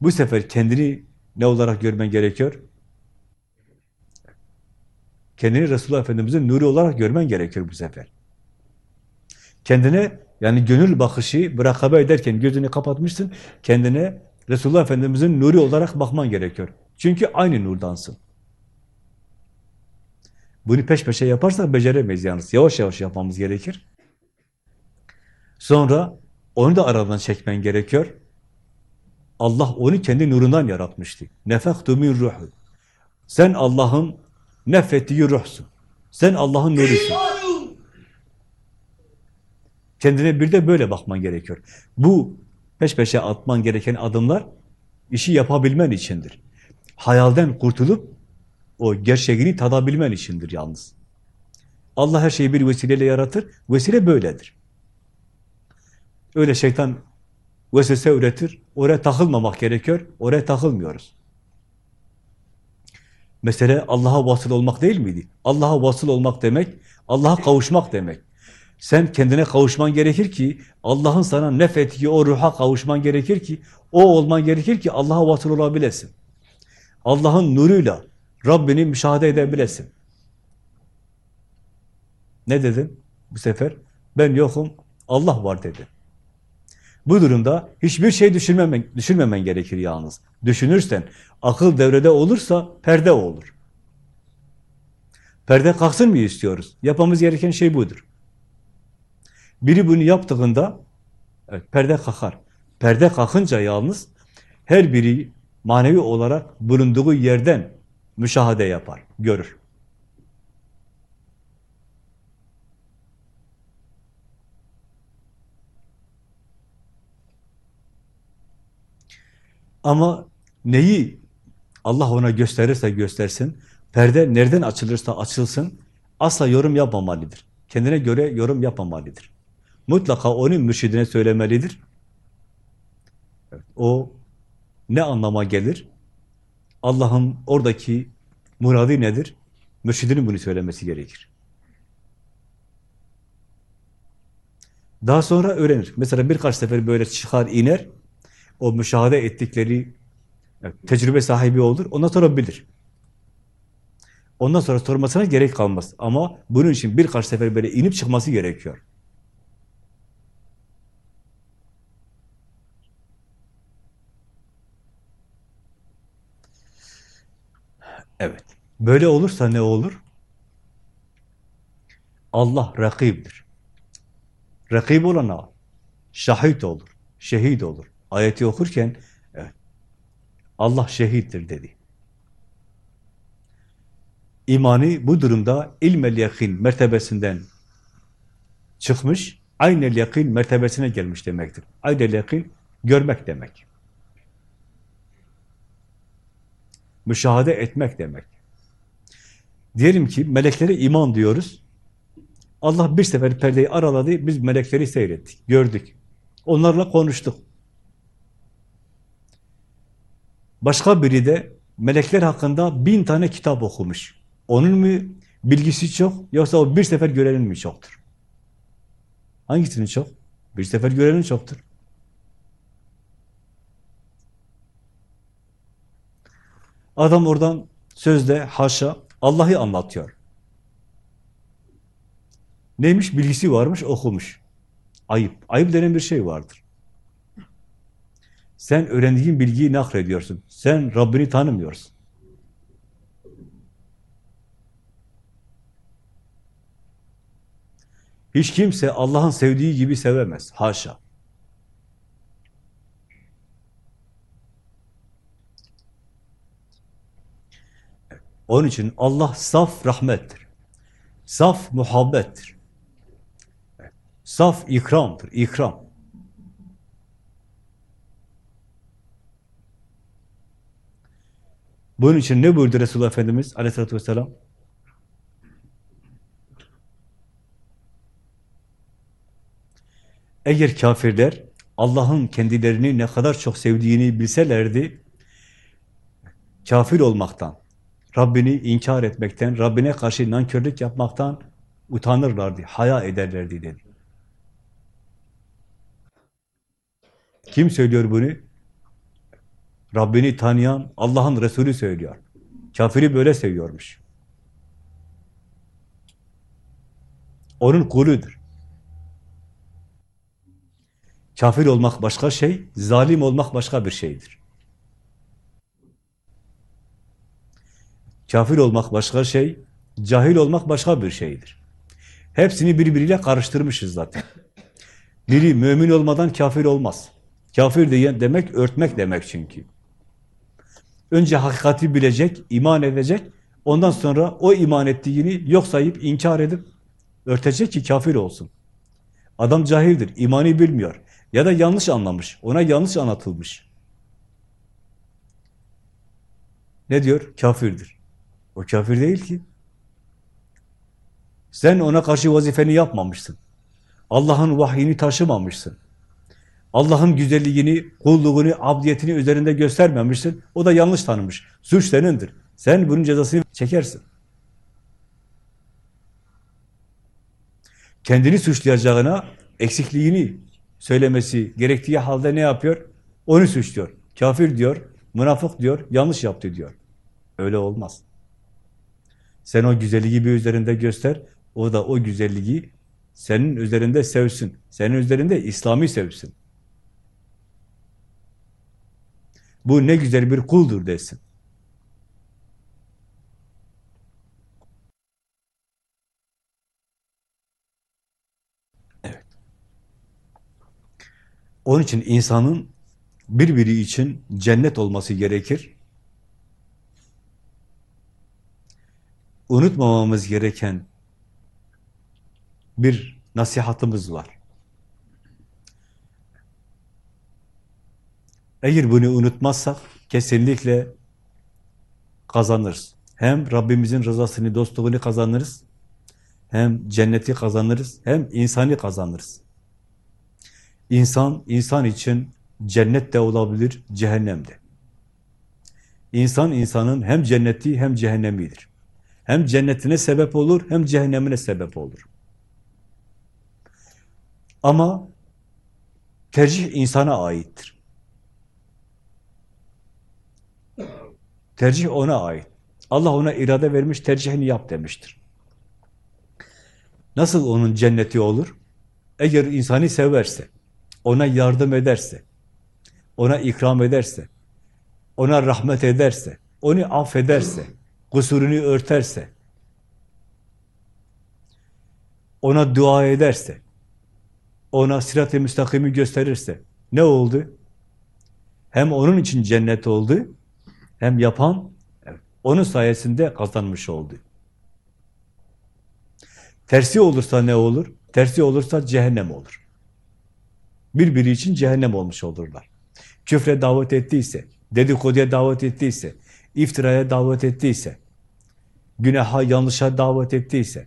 Bu sefer kendini ne olarak görmen gerekiyor? Kendini Resulullah Efendimiz'in nuru olarak görmen gerekiyor bu sefer. Kendine, yani gönül bakışı bırakabe ederken gözünü kapatmışsın, kendine Resulullah Efendimiz'in nuru olarak bakman gerekiyor. Çünkü aynı nurdansın. Bunu peş peşe yaparsak beceremeyiz yalnız. Yavaş yavaş yapmamız gerekir. Sonra onu da aradan çekmen gerekiyor. Allah onu kendi nurundan yaratmıştı. Nefektu min ruhu. Sen Allah'ın nefettiği ruhsun. Sen Allah'ın nurusun. Kendine bir de böyle bakman gerekiyor. Bu peş peşe atman gereken adımlar işi yapabilmen içindir. Hayalden kurtulup o gerçeğini tadabilmen içindir yalnız. Allah her şeyi bir vesileyle yaratır. Vesile böyledir. Öyle şeytan vesvese üretir. Oraya takılmamak gerekiyor. Oraya takılmıyoruz. Mesele Allah'a vasıl olmak değil miydi? Allah'a vasıl olmak demek, Allah'a kavuşmak demek. Sen kendine kavuşman gerekir ki, Allah'ın sana nefettiği o ruha kavuşman gerekir ki, o olman gerekir ki Allah'a vasıl olabilesin. Allah'ın nuruyla Rabbini müşahede edebilesin. Ne dedin bu sefer? Ben yokum, Allah var dedi. Bu durumda hiçbir şey düşünmemen, düşünmemen gerekir yalnız. Düşünürsen, akıl devrede olursa perde olur. Perde kalksın mı istiyoruz? Yapmamız gereken şey budur. Biri bunu yaptığında evet, perde kalkar. Perde kalkınca yalnız her biri manevi olarak bulunduğu yerden müşahede yapar, görür. Ama neyi Allah ona gösterirse göstersin, perde nereden açılırsa açılsın, asla yorum yapmamalıdır. Kendine göre yorum yapmamalıdır. Mutlaka onun mürşidine söylemelidir. O ne anlama gelir? Allah'ın oradaki muradı nedir? Mürşidinin bunu söylemesi gerekir. Daha sonra öğrenir. Mesela birkaç sefer böyle çıkar, iner, o müşahede ettikleri tecrübe sahibi olur, ondan sonra bilir. Ondan sonra sormasına gerek kalmaz. Ama bunun için birkaç sefer böyle inip çıkması gerekiyor. Evet. Böyle olursa ne olur? Allah rakibdir. Rakib olana şahit olur, şehit olur. Ayeti okurken evet, Allah şehittir dedi. İmanı bu durumda ilmel yakin mertebesinden çıkmış, aynel yakin mertebesine gelmiş demektir. Aynel yakin görmek demek. Müşahede etmek demek. Diyelim ki meleklere iman diyoruz. Allah bir sefer perdeyi araladı, biz melekleri seyrettik, gördük. Onlarla konuştuk. Başka biri de melekler hakkında bin tane kitap okumuş. Onun mu bilgisi çok, yoksa o bir sefer görenin mi çoktur? Hangisinin çok? Bir sefer görenin çoktur. Adam oradan sözde haşa Allah'ı anlatıyor. Neymiş? Bilgisi varmış, okumuş. Ayıp. Ayıp denen bir şey vardır. Sen öğrendiğin bilgiyi naklediyorsun. Sen Rabbini tanımıyorsun. Hiç kimse Allah'ın sevdiği gibi sevemez. Haşa. Onun için Allah saf rahmettir. Saf muhabbettir. Saf ikramdır, ikram. Bunun için ne buyurdu Resulullah Efendimiz aleyhissalatü vesselam? Eğer kafirler Allah'ın kendilerini ne kadar çok sevdiğini bilselerdi, kafir olmaktan, Rabbini inkar etmekten, Rabbine karşı nankörlük yapmaktan utanırlardı, haya ederlerdi dedi. Kim söylüyor bunu? Rabbini tanıyan Allah'ın Resulü söylüyor. Kafiri böyle seviyormuş. Onun kuludur. Kafir olmak başka şey, zalim olmak başka bir şeydir. Kafir olmak başka şey, cahil olmak başka bir şeydir. Hepsini birbiriyle karıştırmışız zaten. Biri mümin olmadan kafir olmaz. Kafir diyen demek örtmek demek çünkü. Önce hakikati bilecek, iman edecek, ondan sonra o iman ettiğini yok sayıp, inkar edip örtecek ki kafir olsun. Adam cahildir, imanı bilmiyor. Ya da yanlış anlamış, ona yanlış anlatılmış. Ne diyor? Kafirdir. O kafir değil ki. Sen ona karşı vazifeni yapmamışsın. Allah'ın vahyini taşımamışsın. Allah'ın güzelliğini, kulluğunu, abdiyetini üzerinde göstermemişsin. O da yanlış tanımış. Suç senindir. Sen bunun cezasını çekersin. Kendini suçlayacağına eksikliğini söylemesi gerektiği halde ne yapıyor? Onu suçluyor. Kafir diyor, münafık diyor, yanlış yaptı diyor. Öyle olmaz. Sen o güzelliği bir üzerinde göster. O da o güzelliği senin üzerinde sevsin. Senin üzerinde İslam'ı sevsin. Bu ne güzel bir kuldur desin. Evet. Onun için insanın birbiri için cennet olması gerekir. Unutmamamız gereken bir nasihatımız var. Eğer bunu unutmazsak kesinlikle kazanırız. Hem Rabbimizin rızasını, dostluğunu kazanırız, hem cenneti kazanırız, hem insani kazanırız. İnsan, insan için cennet de olabilir, cehennem de. İnsan, insanın hem cenneti hem cehennemidir. Hem cennetine sebep olur, hem cehennemine sebep olur. Ama tercih insana aittir. Tercih ona ait. Allah ona irade vermiş, tercihini yap demiştir. Nasıl onun cenneti olur? Eğer insanı severse, ona yardım ederse, ona ikram ederse, ona rahmet ederse, onu affederse, kusurunu örterse, ona dua ederse, ona sirat-i müstakimi gösterirse ne oldu? Hem onun için cennet oldu, hem yapan onun sayesinde kazanmış oldu. Tersi olursa ne olur? Tersi olursa cehennem olur. Birbiri için cehennem olmuş olurlar. Küfre davet ettiyse, dedikoduya davet ettiyse, iftiraya davet ettiyse, günaha, yanlışa davet ettiyse,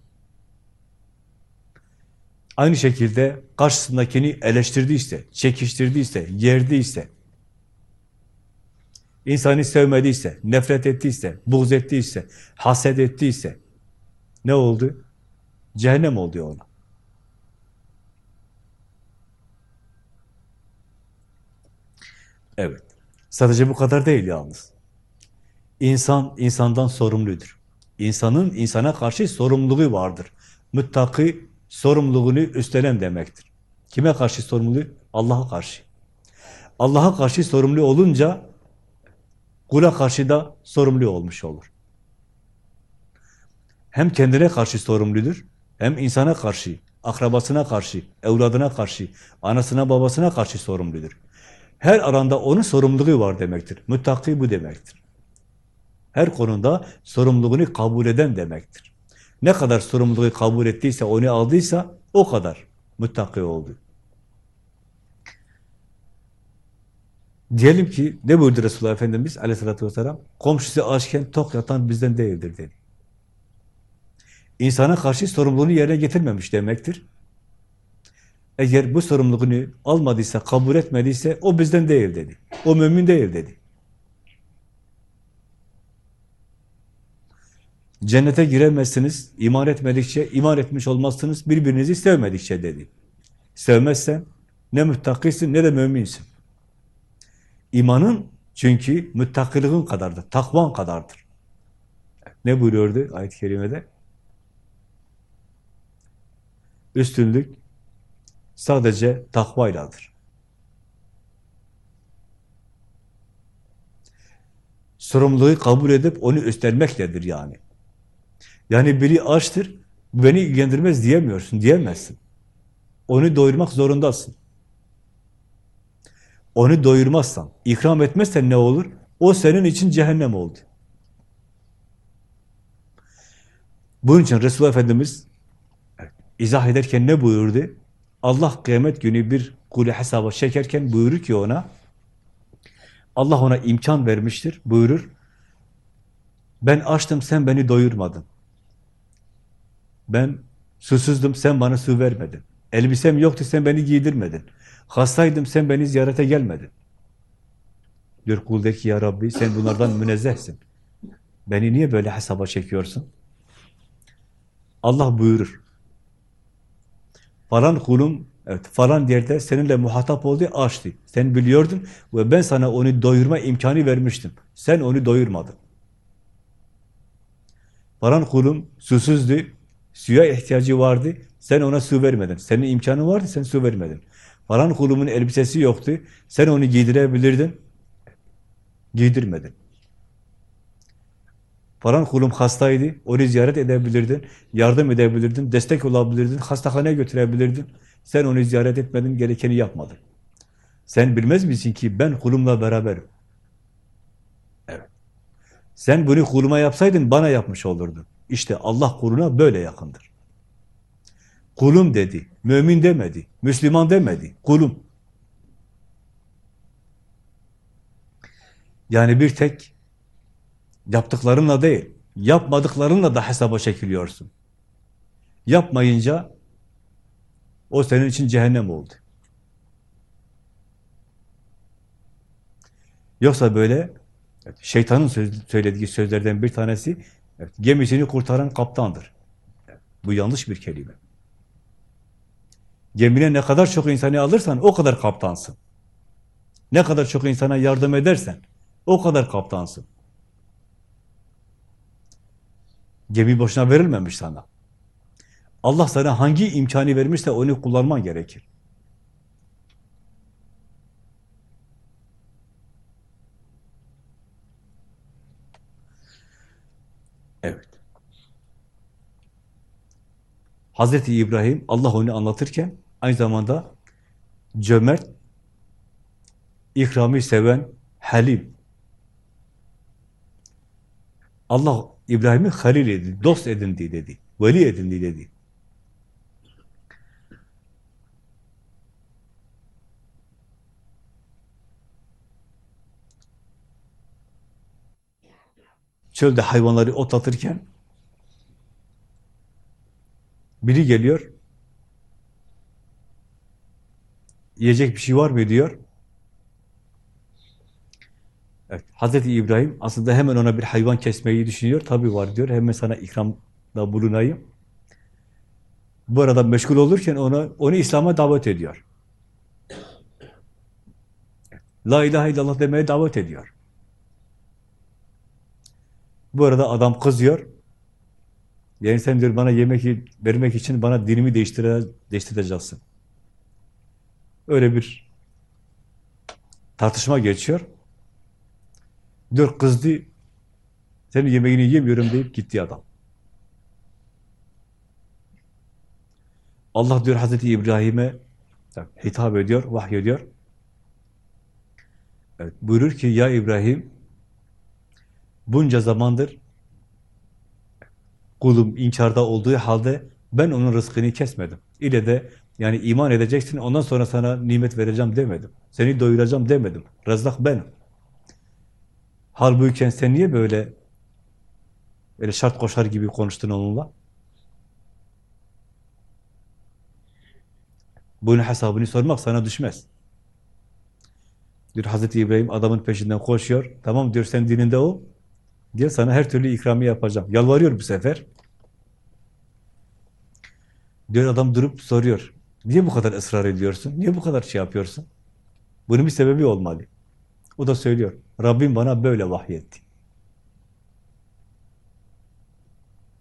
aynı şekilde karşısındakini eleştirdiyse, çekiştirdiyse, yerdiyse, insanı sevmediyse, nefret ettiyse, buğz ettiyse, haset ettiyse, ne oldu? Cehennem oldu ona. Evet. Sadece bu kadar değil yalnız. İnsan, insandan sorumludur. İnsanın insana karşı sorumluluğu vardır. Müttaki sorumluluğunu üstlenen demektir. Kime karşı sorumlu? Allah'a karşı. Allah'a karşı sorumlu olunca kula karşı da sorumlu olmuş olur. Hem kendine karşı sorumludur, hem insana karşı, akrabasına karşı, evladına karşı, anasına babasına karşı sorumludur. Her aranda onun sorumluluğu var demektir. Müttaki bu demektir. Her konuda sorumluluğunu kabul eden demektir. Ne kadar sorumluluğu kabul ettiyse, onu aldıysa o kadar müttaki oldu. Diyelim ki ne buyurdu Resulullah Efendimiz aleyhissalatü vesselam? Komşusu açken tok yatan bizden değildir dedi. İnsana karşı sorumluluğunu yerine getirmemiş demektir. Eğer bu sorumluluğunu almadıysa, kabul etmediyse o bizden değil dedi. O mümin değil dedi. Cennete giremezsiniz, iman etmedikçe, iman etmiş olmazsınız, birbirinizi sevmedikçe dedi. Sevmezsen ne müttakisin ne de müminsin. İmanın çünkü müttakılığın kadardır, takvan kadardır. Ne buyuruyordu ayet-i kerimede? Üstünlük sadece takvayladır. Sorumluluğu kabul edip onu üstlenmekledir yani. Yani biri açtır, beni ilgilendirmez diyemiyorsun, diyemezsin. Onu doyurmak zorundasın. Onu doyurmazsan, ikram etmezsen ne olur? O senin için cehennem oldu. Bunun için Resulullah Efendimiz izah ederken ne buyurdu? Allah kıyamet günü bir kulu hesaba çekerken buyurur ki ona, Allah ona imkan vermiştir, buyurur. Ben açtım, sen beni doyurmadın. Ben susuzdum, sen bana su vermedin. Elbisem yoktu, sen beni giydirmedin. Hastaydım, sen beni ziyarete gelmedin. Diyor kul ya Rabbi, sen bunlardan münezzehsin. Beni niye böyle hesaba çekiyorsun? Allah buyurur. Falan kulum, evet falan yerde seninle muhatap oldu, açtı. Sen biliyordun ve ben sana onu doyurma imkanı vermiştim. Sen onu doyurmadın. Falan kulum susuzdu, suya ihtiyacı vardı, sen ona su vermedin. Senin imkanın vardı, sen su vermedin. Falan kulumun elbisesi yoktu, sen onu giydirebilirdin, giydirmedin. Falan kulum hastaydı, onu ziyaret edebilirdin, yardım edebilirdin, destek olabilirdin, hastahaneye götürebilirdin. Sen onu ziyaret etmedin, gerekeni yapmadın. Sen bilmez misin ki ben kulumla beraberim? Evet. Sen bunu kuluma yapsaydın bana yapmış olurdun. İşte Allah kuluna böyle yakındır. Kulum dedi, mümin demedi, Müslüman demedi, kulum. Yani bir tek yaptıklarınla değil, yapmadıklarınla da hesaba çekiliyorsun. Yapmayınca o senin için cehennem oldu. Yoksa böyle şeytanın söylediği sözlerden bir tanesi evet, gemisini kurtaran kaptandır. Bu yanlış bir kelime. Gemine ne kadar çok insanı alırsan o kadar kaptansın. Ne kadar çok insana yardım edersen o kadar kaptansın. Gemi boşuna verilmemiş sana. Allah sana hangi imkanı vermişse onu kullanman gerekir. Evet. Hazreti İbrahim Allah onu anlatırken aynı zamanda cömert, ikramı seven, halim. Allah İbrahim'i halil edindi, dost edindi dedi, veli edindi dedi. Çölde hayvanları otlatırken biri geliyor, yiyecek bir şey var mı diyor. Evet, Hazreti İbrahim aslında hemen ona bir hayvan kesmeyi düşünüyor. Tabi var diyor. Hemen sana ikramda bulunayım. Bu arada meşgul olurken ona onu İslam'a davet ediyor. La ilahe illallah demeye davet ediyor. Bu arada adam kızıyor. Yani sen diyor bana yemek vermek için bana dinimi değiştire, değiştireceksin. Öyle bir tartışma geçiyor. Diyor kızdı, senin yemeğini yemiyorum deyip gitti adam. Allah diyor Hazreti İbrahim'e hitap ediyor, vahyediyor. Evet, buyurur ki ya İbrahim bunca zamandır kulum inkarda olduğu halde ben onun rızkını kesmedim. İle de yani iman edeceksin ondan sonra sana nimet vereceğim demedim. Seni doyuracağım demedim. Rızak benim. Halbuki sen niye böyle böyle şart koşar gibi konuştun onunla? Bunun hesabını sormak sana düşmez. Diyor Hazreti İbrahim adamın peşinden koşuyor. Tamam diyor sen dininde ol. Diyor sana her türlü ikramı yapacağım. Yalvarıyor bu sefer. Diyor adam durup soruyor. Niye bu kadar ısrar ediyorsun? Niye bu kadar şey yapıyorsun? Bunun bir sebebi olmalı. O da söylüyor. Rabbim bana böyle vahyetti.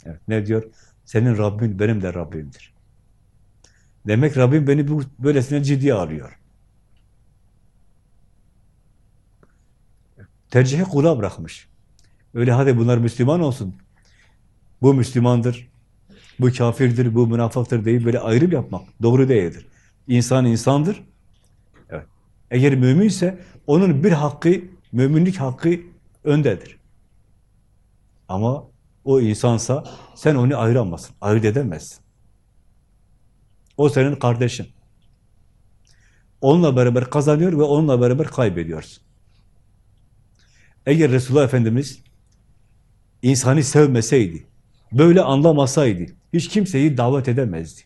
Evet, ne diyor? Senin Rabbin benim de Rabbimdir. Demek Rabbim beni bu, böylesine ciddiye alıyor. Tercihi kula bırakmış. Öyle hadi bunlar Müslüman olsun. Bu Müslümandır, bu kafirdir, bu münafıktır deyip böyle ayrım yapmak doğru değildir. İnsan insandır. Evet. Eğer müminse onun bir hakkı, müminlik hakkı öndedir. Ama o insansa sen onu ayıramazsın, ayırt edemezsin. O senin kardeşin. Onunla beraber kazanıyor ve onunla beraber kaybediyorsun. Eğer Resulullah Efendimiz insanı sevmeseydi, böyle anlamasaydı, hiç kimseyi davet edemezdi.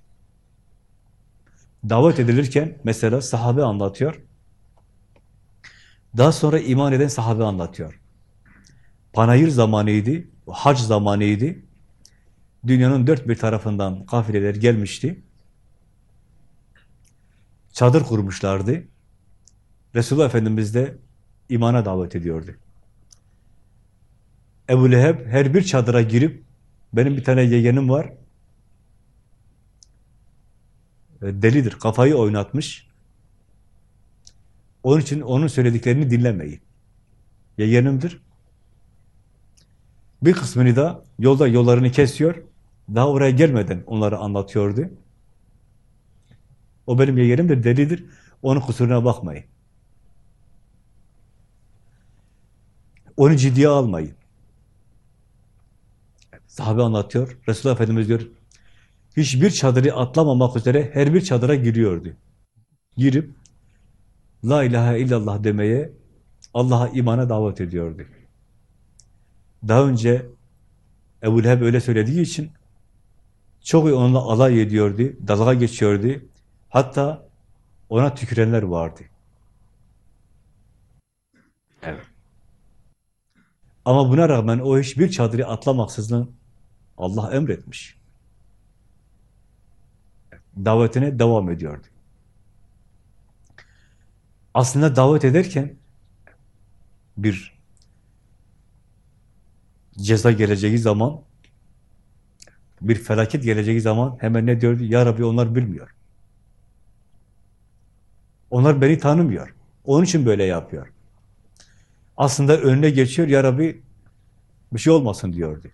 Davet edilirken mesela sahabe anlatıyor. Daha sonra iman eden sahabe anlatıyor. Panayır zamanıydı, hac zamanıydı. Dünyanın dört bir tarafından kafileler gelmişti. Çadır kurmuşlardı. Resulullah Efendimiz de imana davet ediyordu. Ebu Leheb her bir çadıra girip benim bir tane yeğenim var e, delidir, kafayı oynatmış. Onun için onun söylediklerini dinlemeyin. Yeğenimdir. Bir kısmını da yolda yollarını kesiyor. Daha oraya gelmeden onları anlatıyordu. O benim yeğenimdir, delidir. Onun kusuruna bakmayın. Onu ciddiye almayın. Sahabe anlatıyor. Resulullah Efendimiz diyor, hiçbir çadırı atlamamak üzere her bir çadıra giriyordu. Girip La ilahe illallah demeye, Allah'a imana davet ediyordu. Daha önce Ebu Leheb öyle söylediği için çok onunla alay ediyordu, dalga geçiyordu. Hatta ona tükürenler vardı. Evet. Ama buna rağmen o hiçbir çadırı atlamaksızın Allah emretmiş. Davetine devam ediyordu. Aslında davet ederken bir ceza geleceği zaman bir felaket geleceği zaman hemen ne diyordu? Ya Rabbi onlar bilmiyor. Onlar beni tanımıyor. Onun için böyle yapıyor. Aslında önüne geçiyor, Ya Rabbi bir şey olmasın diyordu.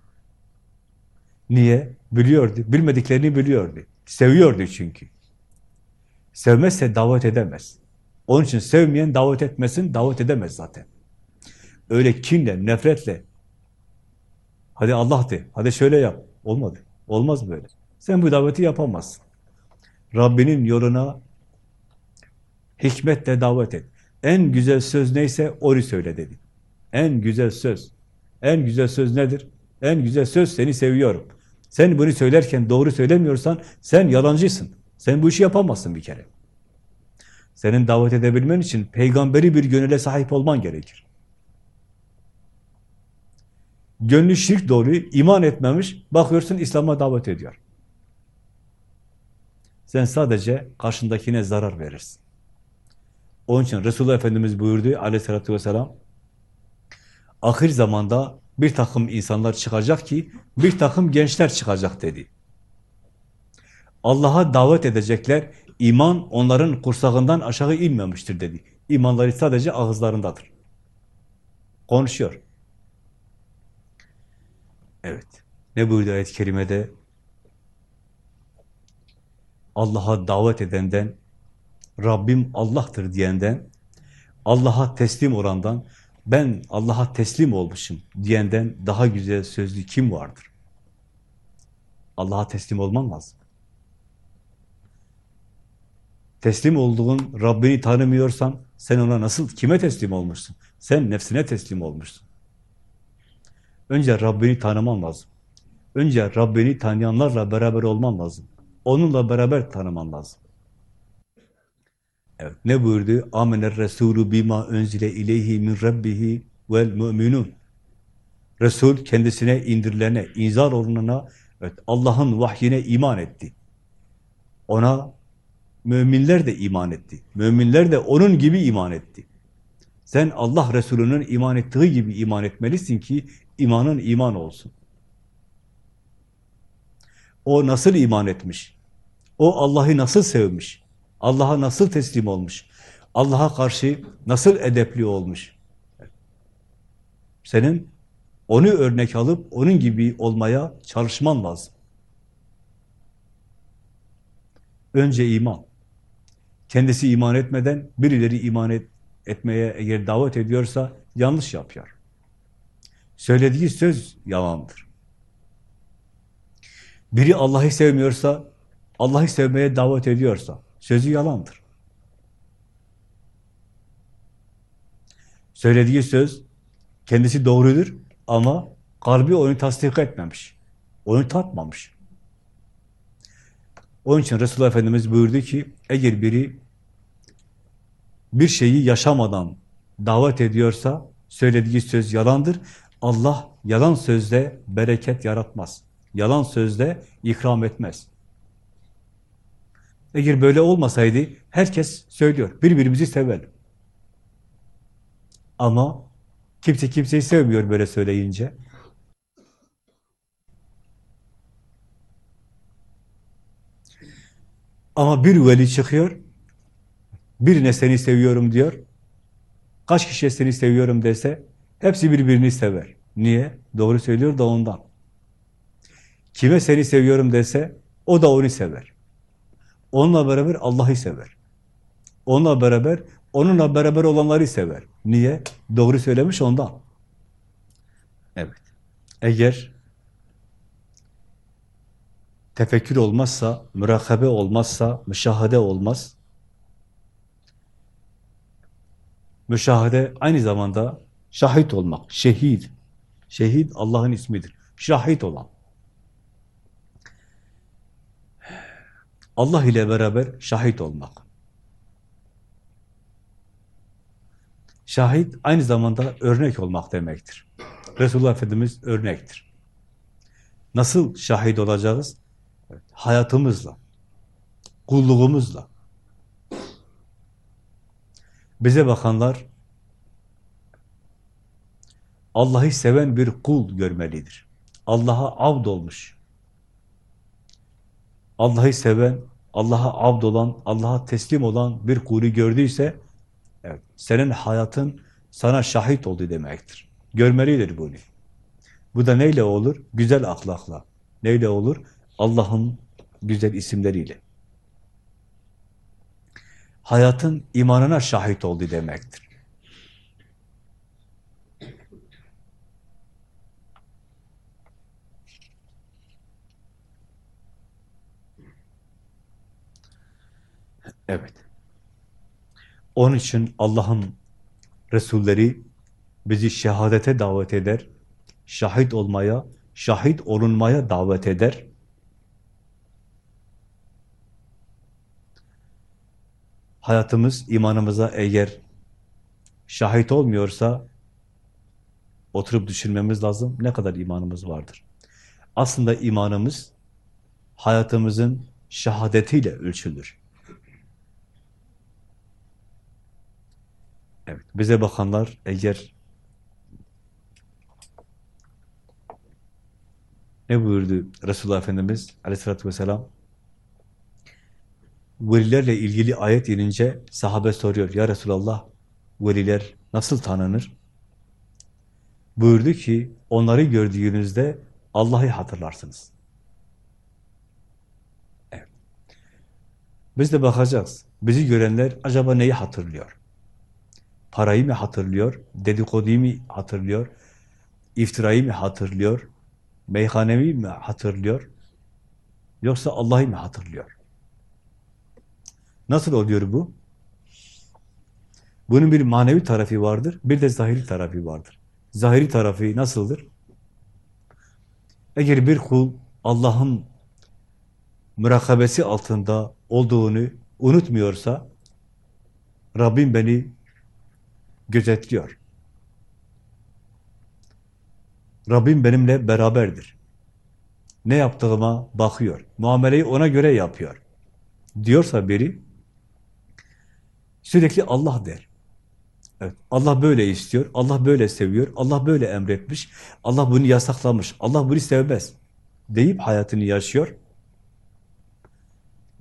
Niye? Biliyordu. Bilmediklerini biliyordu. Seviyordu çünkü. Sevmezse davet edemez. Onun için sevmeyen davet etmesin, davet edemez zaten. Öyle kinle, nefretle, hadi Allah de, hadi şöyle yap. Olmadı. Olmaz böyle. Sen bu daveti yapamazsın. Rabbinin yoluna hikmetle davet et. En güzel söz neyse onu söyle dedi. En güzel söz. En güzel söz nedir? En güzel söz seni seviyorum. Sen bunu söylerken doğru söylemiyorsan sen yalancısın. Sen bu işi yapamazsın bir kere. Senin davet edebilmen için peygamberi bir gönüle sahip olman gerekir. Gönlü şirk dolu, iman etmemiş, bakıyorsun İslam'a davet ediyor. Sen sadece karşındakine zarar verirsin. Onun için Resulullah Efendimiz buyurdu aleyhissalatü vesselam, ahir zamanda bir takım insanlar çıkacak ki, bir takım gençler çıkacak dedi. Allah'a davet edecekler, iman onların kursağından aşağı inmemiştir dedi. İmanları sadece ağızlarındadır. Konuşuyor. Evet. Ne buyurdu ayet-i kerimede? Allah'a davet edenden, Rabbim Allah'tır diyenden, Allah'a teslim olandan, ben Allah'a teslim olmuşum diyenden daha güzel sözlü kim vardır? Allah'a teslim olman lazım. Teslim olduğun Rabbini tanımıyorsan sen ona nasıl, kime teslim olmuşsun? Sen nefsine teslim olmuşsun. Önce Rabbini tanıman lazım. Önce Rabbini tanıyanlarla beraber olman lazım. Onunla beraber tanıman lazım. Evet, ne buyurdu? Amener Resulü bima önzile ileyhi min rabbihi vel müminun. Resul kendisine indirilene, inzar olunana, evet, Allah'ın vahyine iman etti. Ona müminler de iman etti. Müminler de onun gibi iman etti. Sen Allah Resulü'nün iman ettiği gibi iman etmelisin ki imanın iman olsun. O nasıl iman etmiş? O Allah'ı nasıl sevmiş? Allah'a nasıl teslim olmuş? Allah'a karşı nasıl edepli olmuş? Senin onu örnek alıp onun gibi olmaya çalışman lazım. Önce iman. Kendisi iman etmeden birileri iman et, etmeye eğer davet ediyorsa yanlış yapıyor. Söylediği söz yalandır. Biri Allah'ı sevmiyorsa, Allah'ı sevmeye davet ediyorsa, sözü yalandır. Söylediği söz, kendisi doğrudur ama kalbi onu tasdik etmemiş. Onu tatmamış. Onun için Resulullah Efendimiz buyurdu ki, eğer biri bir şeyi yaşamadan davet ediyorsa, söylediği söz yalandır. Allah yalan sözde bereket yaratmaz. Yalan sözde ikram etmez. Eğer böyle olmasaydı herkes söylüyor. Birbirimizi sevelim. Ama kimse kimseyi sevmiyor böyle söyleyince. Ama bir veli çıkıyor, birine seni seviyorum diyor. Kaç kişiye seni seviyorum dese, hepsi birbirini sever. Niye? Doğru söylüyor da ondan. Kime seni seviyorum dese, o da onu sever. Onunla beraber Allah'ı sever. Onunla beraber, onunla beraber olanları sever. Niye? Doğru söylemiş ondan. Evet. Eğer tefekkür olmazsa, mürakabe olmazsa, müşahede olmaz. Müşahede aynı zamanda şahit olmak, şehit. Şehit Allah'ın ismidir. Şahit olan. Allah ile beraber şahit olmak. Şahit aynı zamanda örnek olmak demektir. Resulullah Efendimiz örnektir. Nasıl şahit olacağız? Hayatımızla, kulluğumuzla. Bize bakanlar Allah'ı seven bir kul görmelidir. Allah'a avd olmuş. Allah'ı seven, Allah'a avd olan, Allah'a teslim olan bir kulü gördüyse evet, senin hayatın sana şahit oldu demektir. Görmelidir bunu. Bu da neyle olur? Güzel ahlakla. Neyle olur? Allah'ın güzel isimleriyle. Hayatın imanına şahit oldu demektir. Evet. Onun için Allah'ın Resulleri bizi şehadete davet eder, şahit olmaya, şahit olunmaya davet eder. Hayatımız, imanımıza eğer şahit olmuyorsa oturup düşünmemiz lazım. Ne kadar imanımız vardır? Aslında imanımız hayatımızın şehadetiyle ölçülür. Evet, bize bakanlar eğer ne buyurdu Resulullah Efendimiz aleyhissalatü vesselam? Velilerle ilgili ayet inince sahabe soruyor, ya Resulallah veliler nasıl tanınır? Buyurdu ki, onları gördüğünüzde Allah'ı hatırlarsınız. Evet. Biz de bakacağız. Bizi görenler acaba neyi hatırlıyor? Parayı mı hatırlıyor? Dedikoduyu mu hatırlıyor? İftirayı mı hatırlıyor? Meyhanevi mi hatırlıyor? Yoksa Allah'ı mı hatırlıyor? Nasıl oluyor bu? Bunun bir manevi tarafı vardır, bir de zahiri tarafı vardır. Zahiri tarafı nasıldır? Eğer bir kul Allah'ın mürakabesi altında olduğunu unutmuyorsa, Rabbim beni gözetliyor. Rabbim benimle beraberdir. Ne yaptığıma bakıyor. Muameleyi ona göre yapıyor. Diyorsa biri sürekli Allah der. Evet, Allah böyle istiyor, Allah böyle seviyor, Allah böyle emretmiş, Allah bunu yasaklamış, Allah bunu sevmez deyip hayatını yaşıyor.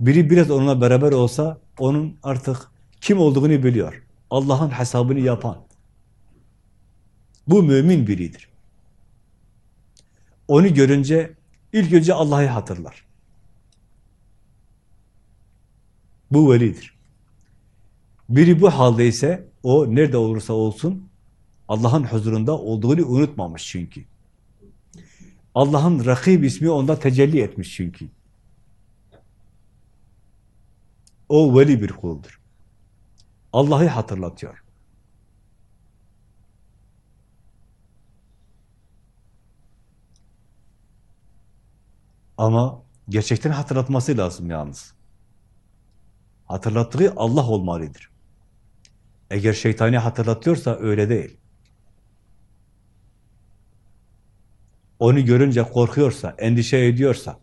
Biri biraz onunla beraber olsa onun artık kim olduğunu biliyor. Allah'ın hesabını yapan. Bu mümin biridir. Onu görünce ilk önce Allah'ı hatırlar. Bu velidir. Biri bu halde ise o nerede olursa olsun Allah'ın huzurunda olduğunu unutmamış çünkü. Allah'ın Rakib ismi onda tecelli etmiş çünkü. O veli bir kuldur. Allah'ı hatırlatıyor. Ama gerçekten hatırlatması lazım yalnız. Hatırlattığı Allah olmalıdır. Eğer şeytani hatırlatıyorsa öyle değil. Onu görünce korkuyorsa, endişe ediyorsa,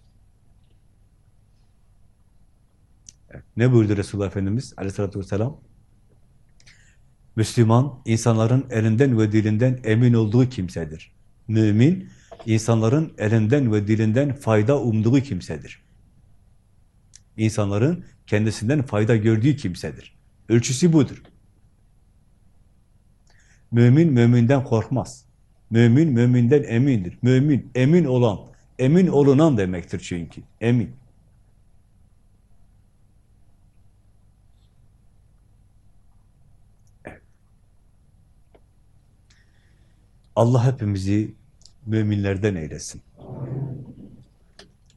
ne buyurdu Resulullah Efendimiz aleyhissalatü vesselam? Müslüman, insanların elinden ve dilinden emin olduğu kimsedir. Mümin, insanların elinden ve dilinden fayda umduğu kimsedir. İnsanların kendisinden fayda gördüğü kimsedir. Ölçüsü budur. Mümin, müminden korkmaz. Mümin, müminden emindir. Mümin, emin olan, emin olunan demektir çünkü. Emin. Allah hepimizi müminlerden eylesin.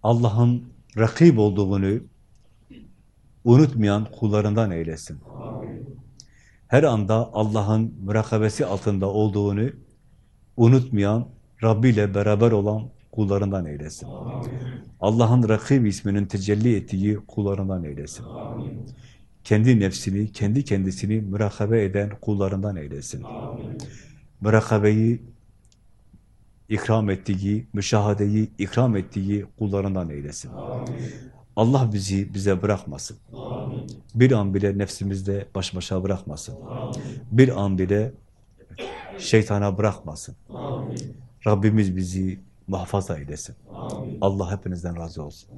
Allah'ın rakip olduğunu unutmayan kullarından eylesin. Her anda Allah'ın mürakabesi altında olduğunu unutmayan, Rabbi ile beraber olan kullarından eylesin. Allah'ın rakib isminin tecelli ettiği kullarından eylesin. Kendi nefsini, kendi kendisini mürakabe eden kullarından eylesin. Mürakabeyi ikram ettiği, müşahadeyi ikram ettiği kullarından eylesin. Allah bizi bize bırakmasın. Bir an bile nefsimizde baş başa bırakmasın. Bir an bile şeytana bırakmasın. Rabbimiz bizi muhafaza eylesin. Allah hepinizden razı olsun.